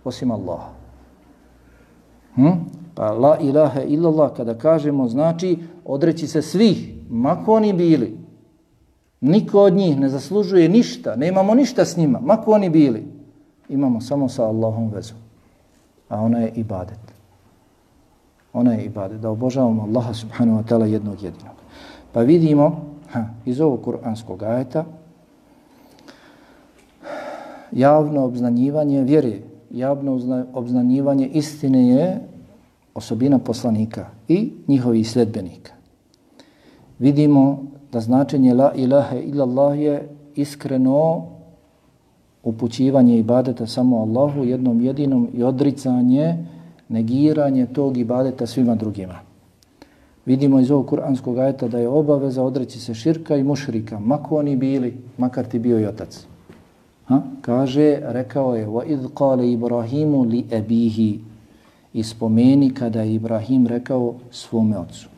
osim Allaha. Hm? Pa la ilaha illallah kada kažemo znači odreći se svih, mako oni bili. Niko od njih ne zaslužuje ništa, nemamo ništa s njima, mako oni bili. Imamo samo sa Allahom vezu. A ona je ibadet. Ona je ibadet, da obožavamo Allaha subhanahu wa ta'ala jednog jedinog. Pa vidimo ha, iz ovog kuranskog ajeta, javno obznanjivanje vjere, javno obznanjivanje istine je osobina poslanika i njihovih sljedbenika. Vidimo da značenje la ilaha illallah je iskreno upućivanje ibadeta samo Allahu jednom jedinom i odricanje, negiranje tog ibadeta svima drugima. Vidimo iz ovog kuranskog ajeta da je obaveza odreći se širka i mušrika, mako oni bili, makar ti bio i otac. Ha? Kaže, rekao je, wa idh qale Ibrahimu li ebihi. Spomeni kada je Ibrahim rekao svome ocu.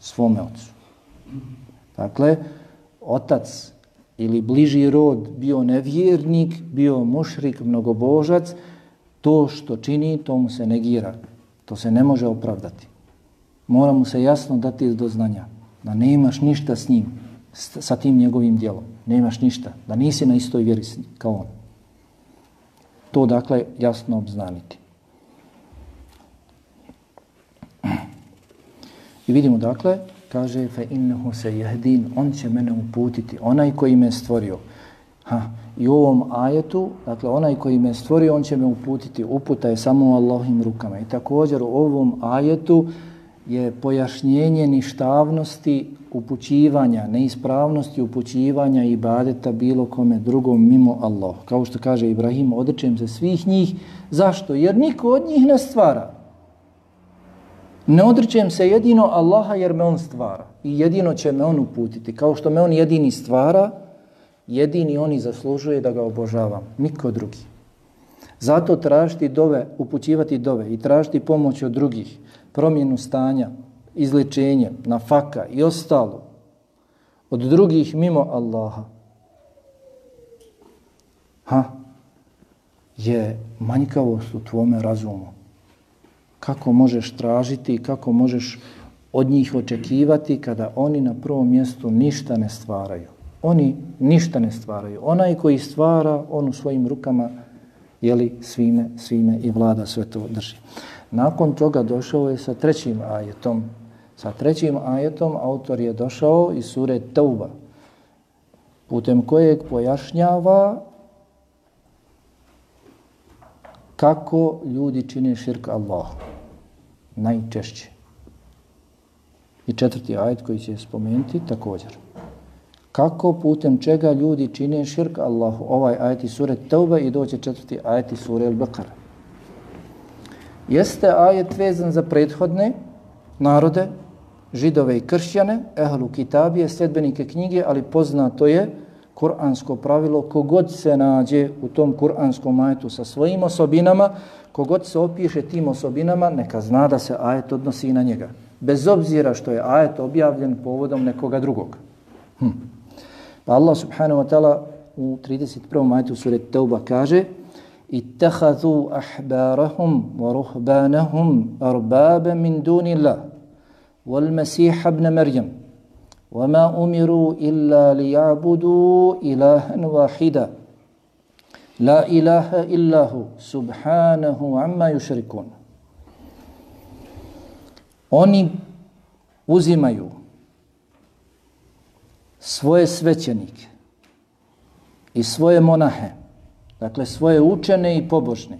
Svome ocu. Dakle, otac ili bliži rod bio nevjernik, bio mušrik, mnogobožac, to što čini, to mu se negira. To se ne može opravdati. Mora mu se jasno dati do znanja da nemaš ništa s njim, sa tim njegovim dijelom nemaš ništa, da nisi na istoj vjeri kao on. To dakle jasno obznaniti. I vidimo dakle, kaže fa innahu sayahdin on će mene uputiti, onaj koji me stvorio. Ha, I u ovom ajetu, dakle onaj koji me stvorio, on će me uputiti. Uputa je samo u Allahim rukama. I također u ovom ajetu je pojašnjenje ništavnosti upućivanja, neispravnosti upućivanja i badeta bilo kome drugom mimo Allah. Kao što kaže Ibrahim, odrečem se svih njih. Zašto? Jer niko od njih ne stvara. Ne odričem se jedino Allaha jer me On stvara. I jedino će me On uputiti. Kao što me On jedini stvara, jedini On i zaslužuje da ga obožavam, niko drugi. Zato tražiti dove, upućivati dove i tražiti pomoć od drugih, promjenu stanja, izličenje, nafaka i ostalo od drugih mimo Allaha. Ha? Je manjkavost u tvome razumu. Kako možeš tražiti, i kako možeš od njih očekivati kada oni na prvom mjestu ništa ne stvaraju. Oni ništa ne stvaraju. Onaj koji stvara, on u svojim rukama jeli svime, svime i vlada sve to drži. Nakon toga došao je sa trećim ajetom. Sa trećim ajetom autor je došao iz sure Tauba, putem kojeg pojašnjava kako ljudi čine širk Allahu Najčešće. I četvrti ajet koji će spomenuti također kako putem čega ljudi čine širk Allahu. Ovaj ajet iz sure Tauba i doće četvrti ajet iz sure Al-Baqara. Jeste ajet vezan za prethodne narode, židove i kršćane, ehlu kitabije, sljedbenike knjige, ali poznato je kuransko pravilo, kogod se nađe u tom kuranskom ajetu sa svojim osobinama, kogod se opiše tim osobinama, neka zna da se ajet odnosi i na njega. Bez obzira što je ajet objavljen povodom nekoga drugog. Hm. Pa Allah subhanahu wa ta'ala u 31. ajetu sura Teuba kaže اتخذوا أحبارهم wa أربابا من min الله والمسيح wal مريم وما maryam إلا ليعبدوا إلها liya'budu la ilaha illa hu subhanahu amma yushrikun oni uzimaju svoje svećenike i svoje monahe, dakle svoje učene i pobožne.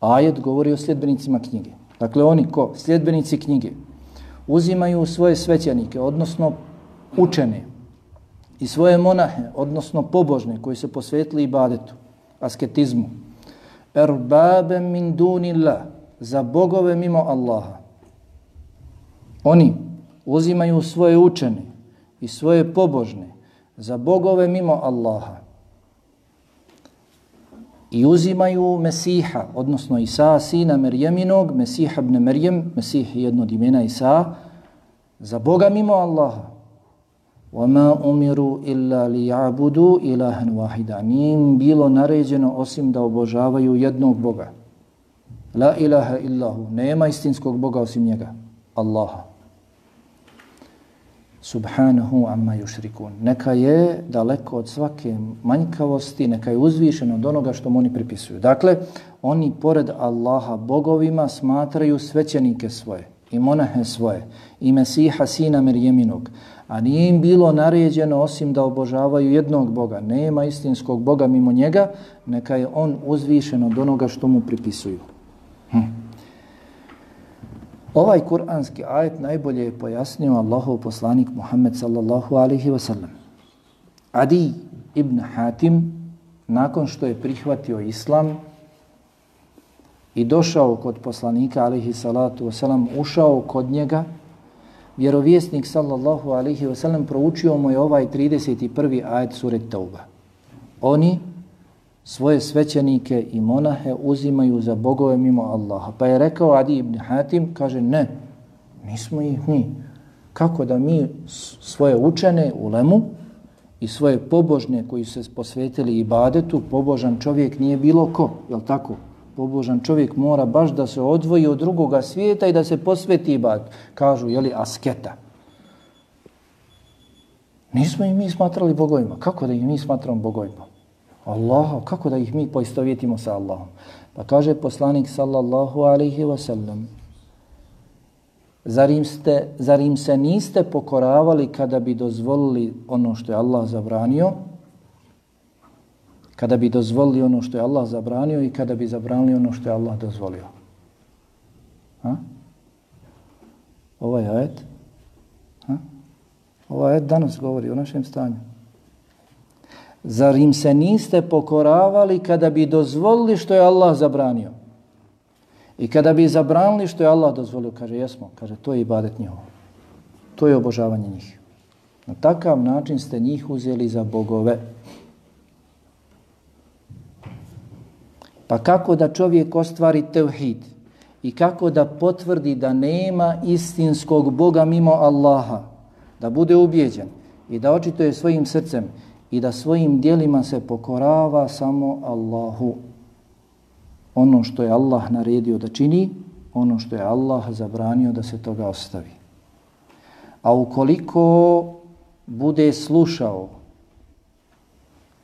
Ajet govori o sljedbenicima knjige. Dakle, oni ko? Sljedbenici knjige. Uzimaju svoje svećenike, odnosno učene, i svoje monahe, odnosno pobožne, koji se posvetili ibadetu, asketizmu. Erbabe min dunillah, za bogove mimo Allaha. Oni uzimaju svoje učene, i svoje pobožne za bogove mimo Allaha i uzimaju Mesiha, odnosno Isa, sina Merjeminog, Mesiha ibn Merjem, Mesih je jedno od imena Isa, za Boga mimo Allaha. وَمَا أُمِرُوا إِلَّا لِيَعْبُدُوا إِلَهًا وَاحِدًا Nim bilo naređeno osim da obožavaju jednog Boga. La ilaha illahu. Nema istinskog Boga osim njega. Allaha subhanahu amma yushrikun. Neka je daleko od svake manjkavosti, neka je uzvišen od onoga što oni pripisuju. Dakle, oni pored Allaha bogovima smatraju svećenike svoje i monahe svoje i Mesiha sina Mirjeminog, a nije im bilo naređeno osim da obožavaju jednog Boga, nema istinskog Boga mimo njega, neka je on uzvišen od onoga što mu pripisuju. Hm. Ovaj kuranski ajet najbolje je pojasnio Allahov poslanik Muhammed sallallahu alihi wasallam. Adi ibn Hatim, nakon što je prihvatio islam i došao kod poslanika alihi salatu wasallam, ušao kod njega, vjerovjesnik sallallahu alaihi wasallam proučio mu je ovaj 31. ajet sure Tauba. Oni svoje svećenike i monahe uzimaju za bogove mimo Allaha. Pa je rekao Adi ibn Hatim, kaže ne, nismo ih mi. Kako da mi svoje učene u lemu i svoje pobožne koji se posvetili ibadetu, pobožan čovjek nije bilo ko, jel tako? Pobožan čovjek mora baš da se odvoji od drugoga svijeta i da se posveti ibadetu. Kažu, jeli, asketa. Nismo ih mi smatrali bogovima. Kako da ih mi smatramo bogovima? Allaha, kako da ih mi poistovjetimo sa Allahom? Pa kaže poslanik sallallahu alaihi wa sallam Zar im, ste, zar im se niste pokoravali kada bi dozvolili ono što je Allah zabranio? Kada bi dozvolili ono što je Allah zabranio i kada bi zabranili ono što je Allah dozvolio? Ha? Ovaj ajet? Ha? Ovaj ajet danas govori o našem stanju. Zar im se niste pokoravali kada bi dozvolili što je Allah zabranio? I kada bi zabranili što je Allah dozvolio, kaže, jesmo, kaže, to je ibadet njihovo. To je obožavanje njih. Na takav način ste njih uzeli za bogove. Pa kako da čovjek ostvari tevhid? I kako da potvrdi da nema istinskog Boga mimo Allaha, da bude ubjeđen i da očituje svojim srcem i da svojim dijelima se pokorava samo Allahu. Ono što je Allah naredio da čini, ono što je Allah zabranio da se toga ostavi. A ukoliko bude slušao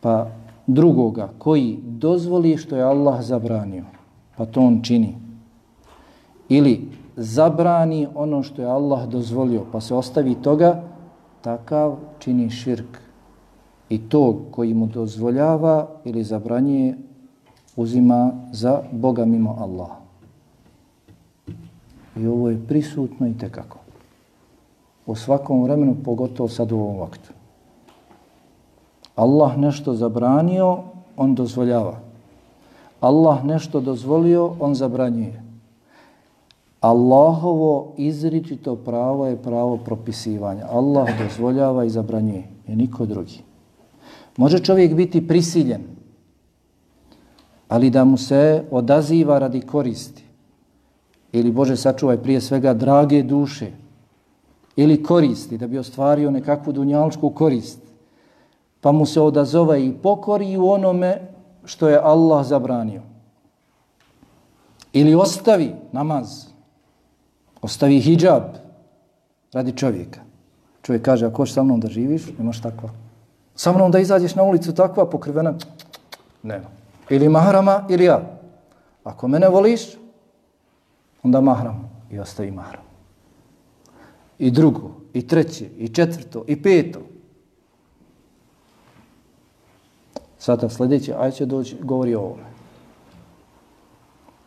pa drugoga koji dozvoli što je Allah zabranio, pa to on čini, ili zabrani ono što je Allah dozvolio, pa se ostavi toga, takav čini širk. I to koji mu dozvoljava ili zabranjuje uzima za Boga mimo Allaha. I ovo je prisutno i tekako. U svakom vremenu, pogotovo sad u ovom vaktu. Allah nešto zabranio, on dozvoljava. Allah nešto dozvolio, on zabranjuje. Allahovo izričito pravo je pravo propisivanja. Allah dozvoljava i zabranjuje. Je niko drugi. Može čovjek biti prisiljen ali da mu se odaziva radi koristi. Ili Bože sačuvaj prije svega drage duše. Ili koristi da bi ostvario nekakvu dunjalčku korist. Pa mu se odazove i pokori u onome što je Allah zabranio. Ili ostavi namaz. Ostavi hijab radi čovjeka. Čovjek kaže, ako hoćeš sa mnom da živiš, nemaš takva. Sa mnom da izađeš na ulicu takva pokrivena, nema. Ili mahrama ili ja. Ako mene voliš, onda mahram i ostavi mahram. I drugo, i treće, i četvrto, i peto. Sada sljedeći aj će doći, govori o ovome.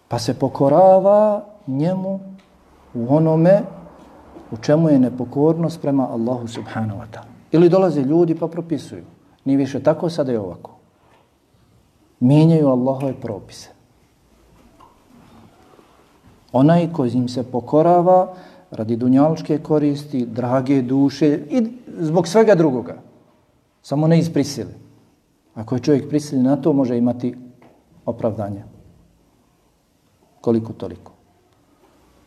Pa se pokorava njemu u onome u čemu je nepokornost prema Allahu subhanahu wa ta'ala. Ili dolaze ljudi pa propisuju. Ni više tako, sada je ovako mijenjaju Allahove propise. Onaj ko im se pokorava radi dunjalučke koristi, drage duše i zbog svega drugoga. Samo ne iz prisile. Ako je čovjek prisiljen na to, može imati opravdanje. Koliko toliko.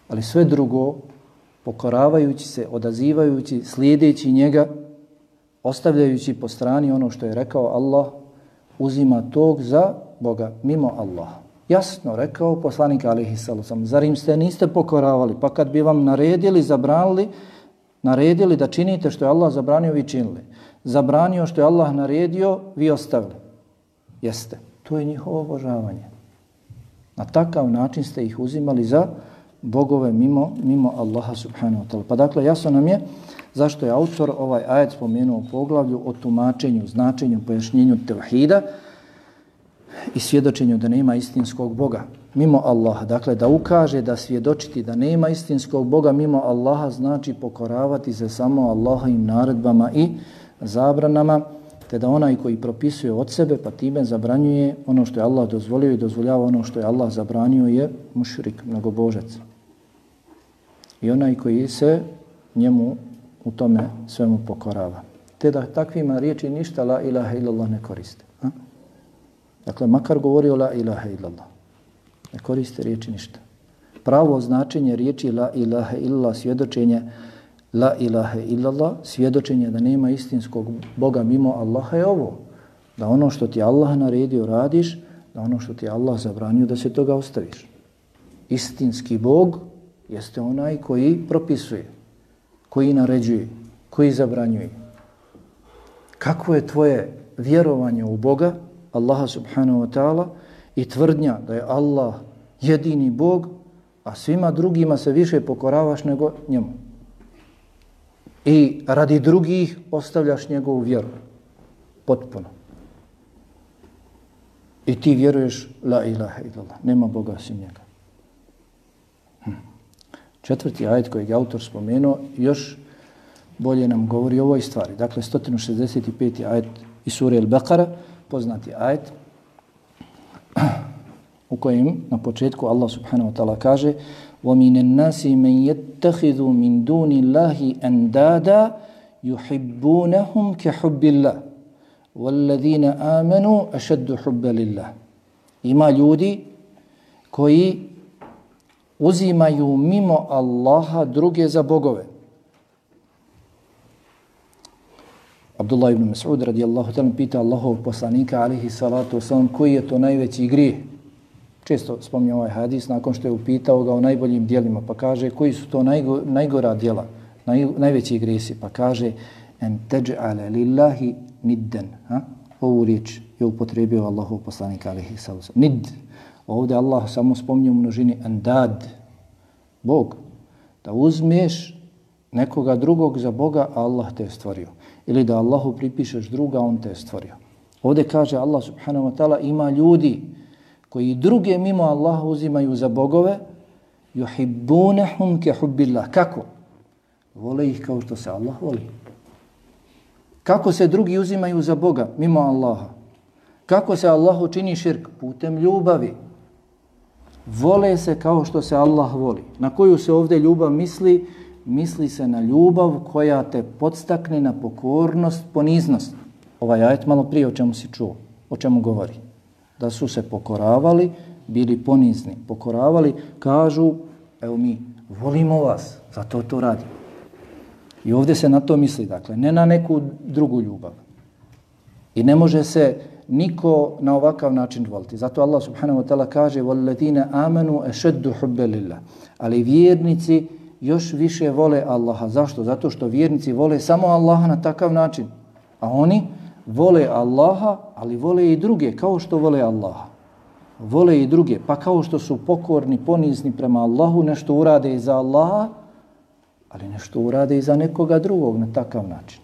Ali sve drugo, pokoravajući se, odazivajući, slijedeći njega, ostavljajući po strani ono što je rekao Allah, uzima tog za Boga mimo Allaha. Jasno rekao poslanik alihi salusam, zar im ste niste pokoravali, pa kad bi vam naredili, zabranili, naredili da činite što je Allah zabranio, vi činili. Zabranio što je Allah naredio, vi ostavili. Jeste. To je njihovo obožavanje. Na takav način ste ih uzimali za bogove mimo, mimo Allaha subhanahu wa ta'ala. Pa dakle, jasno nam je zašto je autor ovaj ajet spomenuo u poglavlju o tumačenju, značenju, pojašnjenju tevhida i svjedočenju da nema istinskog Boga mimo Allaha. Dakle, da ukaže, da svjedočiti da nema istinskog Boga mimo Allaha znači pokoravati se samo Allahovim naredbama i zabranama, te da onaj koji propisuje od sebe pa time zabranjuje ono što je Allah dozvolio i dozvoljava ono što je Allah zabranio je mušrik, mnogobožac. I onaj koji se njemu u tome svemu pokorava. Te da takvima riječi ništa la ilaha illallah ne koriste. Ha? Dakle, makar govori la ilaha illallah. Ne koriste riječi ništa. Pravo značenje riječi la ilaha illallah, svjedočenje la ilaha illallah, svjedočenje da nema istinskog Boga mimo Allaha je ovo. Da ono što ti Allah naredio radiš, da ono što ti Allah zabranio da se toga ostaviš. Istinski Bog jeste onaj koji propisuje koji naređuje, koji zabranjuje. Kako je tvoje vjerovanje u Boga, Allaha subhanahu wa ta'ala, i tvrdnja da je Allah jedini Bog, a svima drugima se više pokoravaš nego njemu. I radi drugih ostavljaš njegovu vjeru. Potpuno. I ti vjeruješ la ilaha illallah. Nema Boga osim njega. Hm. Četvrti ajet koji je autor spomenuo još bolje nam govori o ovoj stvari. Dakle, 165. ajet iz sure Al-Baqara, poznati ajet, u kojem na početku Allah subhanahu wa ta'ala kaže وَمِنَ النَّاسِ مَنْ يَتَّخِذُ مِنْ دُونِ اللَّهِ أَنْدَادًا يُحِبُّونَهُمْ كَحُبِّ اللَّهِ وَالَّذِينَ آمَنُوا أَشَدُّ حُبَّ لِلَّهِ Ima ljudi koji uzimaju mimo Allaha druge za bogove. Abdullah ibn Mas'ud radijallahu ta'ala pita Allahov poslanika alihi salatu wasalam koji je to najveći grijeh. Često spominje ovaj hadis nakon što je upitao ga o najboljim dijelima pa kaže koji su to najgo, najgora dijela, naj, najveći grijesi pa kaže en teđ'ale lillahi nidden. Ha? Ovu riječ je upotrebio Allahov poslanika alihi sallam. Nid. Ovdje Allah samo spominje u množini endad. Bog. Da uzmeš nekoga drugog za Boga, Allah te je stvorio ili da Allahu pripišeš druga, on te je stvorio. Ovdje kaže Allah subhanahu wa ta'ala ima ljudi koji druge mimo Allaha uzimaju za bogove yuhibbunahum ke hubbillah. Kako? Vole ih kao što se Allah voli. Kako se drugi uzimaju za Boga mimo Allaha? Kako se Allahu čini širk? Putem ljubavi. Vole se kao što se Allah voli. Na koju se ovdje ljubav misli? misli se na ljubav koja te podstakne na pokornost, poniznost. Ovaj ajet malo prije o čemu si čuo, o čemu govori Da su se pokoravali, bili ponizni. Pokoravali, kažu, evo mi volimo vas, zato to radimo. I ovdje se na to misli, dakle, ne na neku drugu ljubav. I ne može se niko na ovakav način voliti. Zato Allah subhanahu wa ta'ala kaže وَالَّذِينَ آمَنُوا أَشَدُّ حُبَّ لِلَّهِ Ali vjernici još više vole Allaha. Zašto? Zato što vjernici vole samo Allaha na takav način. A oni vole Allaha, ali vole i druge, kao što vole Allaha. Vole i druge, pa kao što su pokorni, ponizni prema Allahu, nešto urade i za Allaha, ali nešto urade i za nekoga drugog na takav način.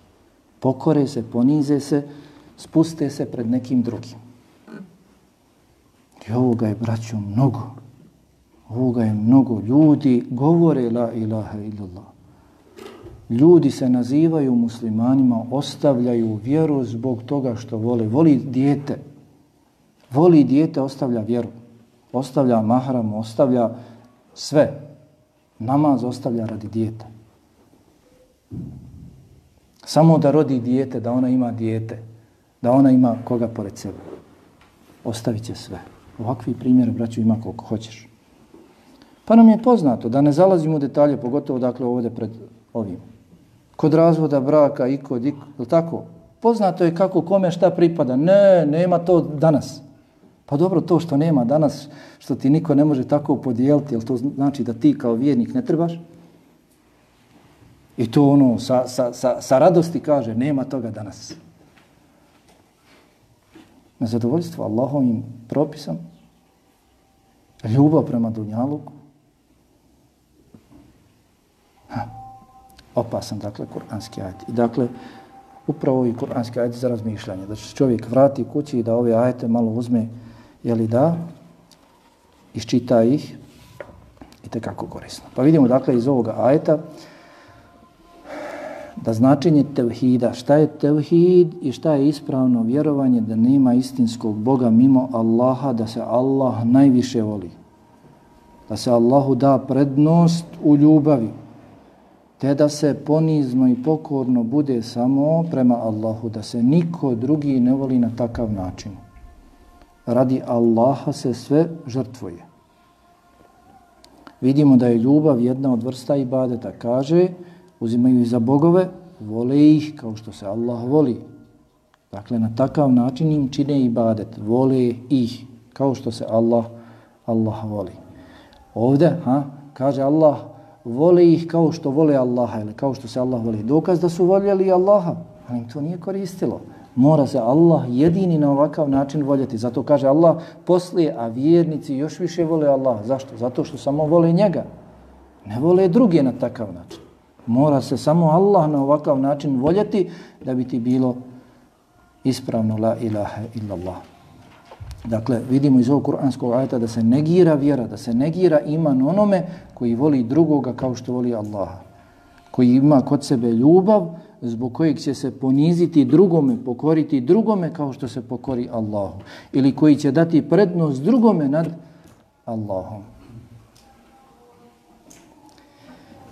Pokore se, ponize se, spuste se pred nekim drugim. I ovoga je, braćo, mnogo ovoga je mnogo ljudi, govore la ilaha illallah. Ljudi se nazivaju muslimanima, ostavljaju vjeru zbog toga što vole. Voli dijete. Voli dijete, ostavlja vjeru. Ostavlja mahram, ostavlja sve. Namaz ostavlja radi dijete. Samo da rodi dijete, da ona ima dijete. Da ona ima koga pored sebe. Ostavit će sve. Ovakvi primjer, braću, ima koliko hoćeš. Pa nam je poznato da ne zalazimo u detalje, pogotovo dakle ovdje pred ovim. Kod razvoda braka i kod je ili tako? Poznato je kako kome šta pripada. Ne, nema to danas. Pa dobro, to što nema danas, što ti niko ne može tako podijeliti, jel to znači da ti kao vjernik ne trebaš? I to ono, sa, sa, sa, sa radosti kaže, nema toga danas. Na zadovoljstvo Allahovim propisom, ljubav prema Dunjaluku, opasan, dakle, kuranski ajet. I dakle, upravo i kuranski ajet za razmišljanje, da se čovjek vrati kući i da ove ajete malo uzme, je li da, iščita ih i tekako korisno. Pa vidimo, dakle, iz ovoga ajeta da značenje tevhida, šta je tevhid i šta je ispravno vjerovanje da nema istinskog Boga mimo Allaha, da se Allah najviše voli. Da se Allahu da prednost u ljubavi, te da se ponizno i pokorno bude samo prema Allahu, da se niko drugi ne voli na takav način. Radi Allaha se sve žrtvuje. Vidimo da je ljubav jedna od vrsta ibadeta. Kaže, uzimaju i za bogove, vole ih kao što se Allah voli. Dakle, na takav način im čine ibadet, vole ih kao što se Allah, Allah voli. Ovdje, ha, kaže Allah, vole ih kao što vole Allaha ili kao što se Allah voli. Dokaz da su voljeli Allaha, ali im to nije koristilo. Mora se Allah jedini na ovakav način voljeti. Zato kaže Allah poslije, a vjernici još više vole Allah. Zašto? Zato što samo vole njega. Ne vole druge na takav način. Mora se samo Allah na ovakav način voljeti da bi ti bilo ispravno la ilaha illallah. Dakle, vidimo iz ovog kuranskog ajeta da se negira vjera, da se negira iman onome koji voli drugoga kao što voli Allaha. Koji ima kod sebe ljubav zbog kojeg će se poniziti drugome, pokoriti drugome kao što se pokori Allahu. Ili koji će dati prednost drugome nad Allahom.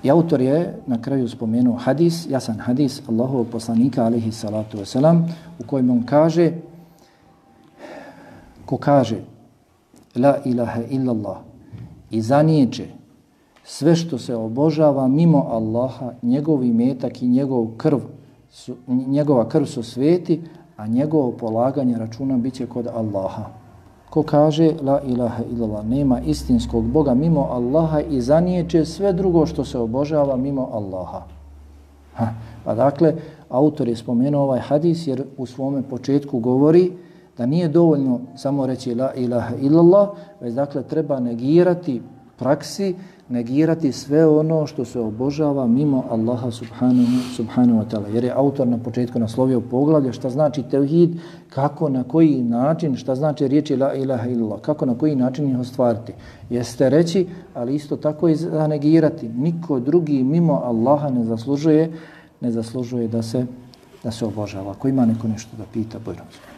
I autor je na kraju spomenuo hadis, jasan hadis Allahovog poslanika alihi salatu wasalam, u kojem on kaže, ko kaže la ilaha illallah i zanijeće sve što se obožava mimo Allaha, njegovi metak i njegov krv su, njegova krv su sveti, a njegovo polaganje računa biće kod Allaha. Ko kaže la ilaha illallah, nema istinskog Boga mimo Allaha i zanijeće sve drugo što se obožava mimo Allaha. Ha. Pa dakle, autor je spomenuo ovaj hadis jer u svome početku govori da nije dovoljno samo reći la ilaha illallah, već dakle treba negirati praksi, negirati sve ono što se obožava mimo Allaha subhanahu, subhanahu wa ta'ala. Jer je autor na početku naslovio poglavlje šta znači tevhid, kako, na koji način, šta znači riječi la ilaha illallah, kako, na koji način ih ostvariti. Jeste reći, ali isto tako i negirati. Niko drugi mimo Allaha ne zaslužuje, ne zaslužuje da se, da se obožava. Ako ima neko nešto da pita, bojno se.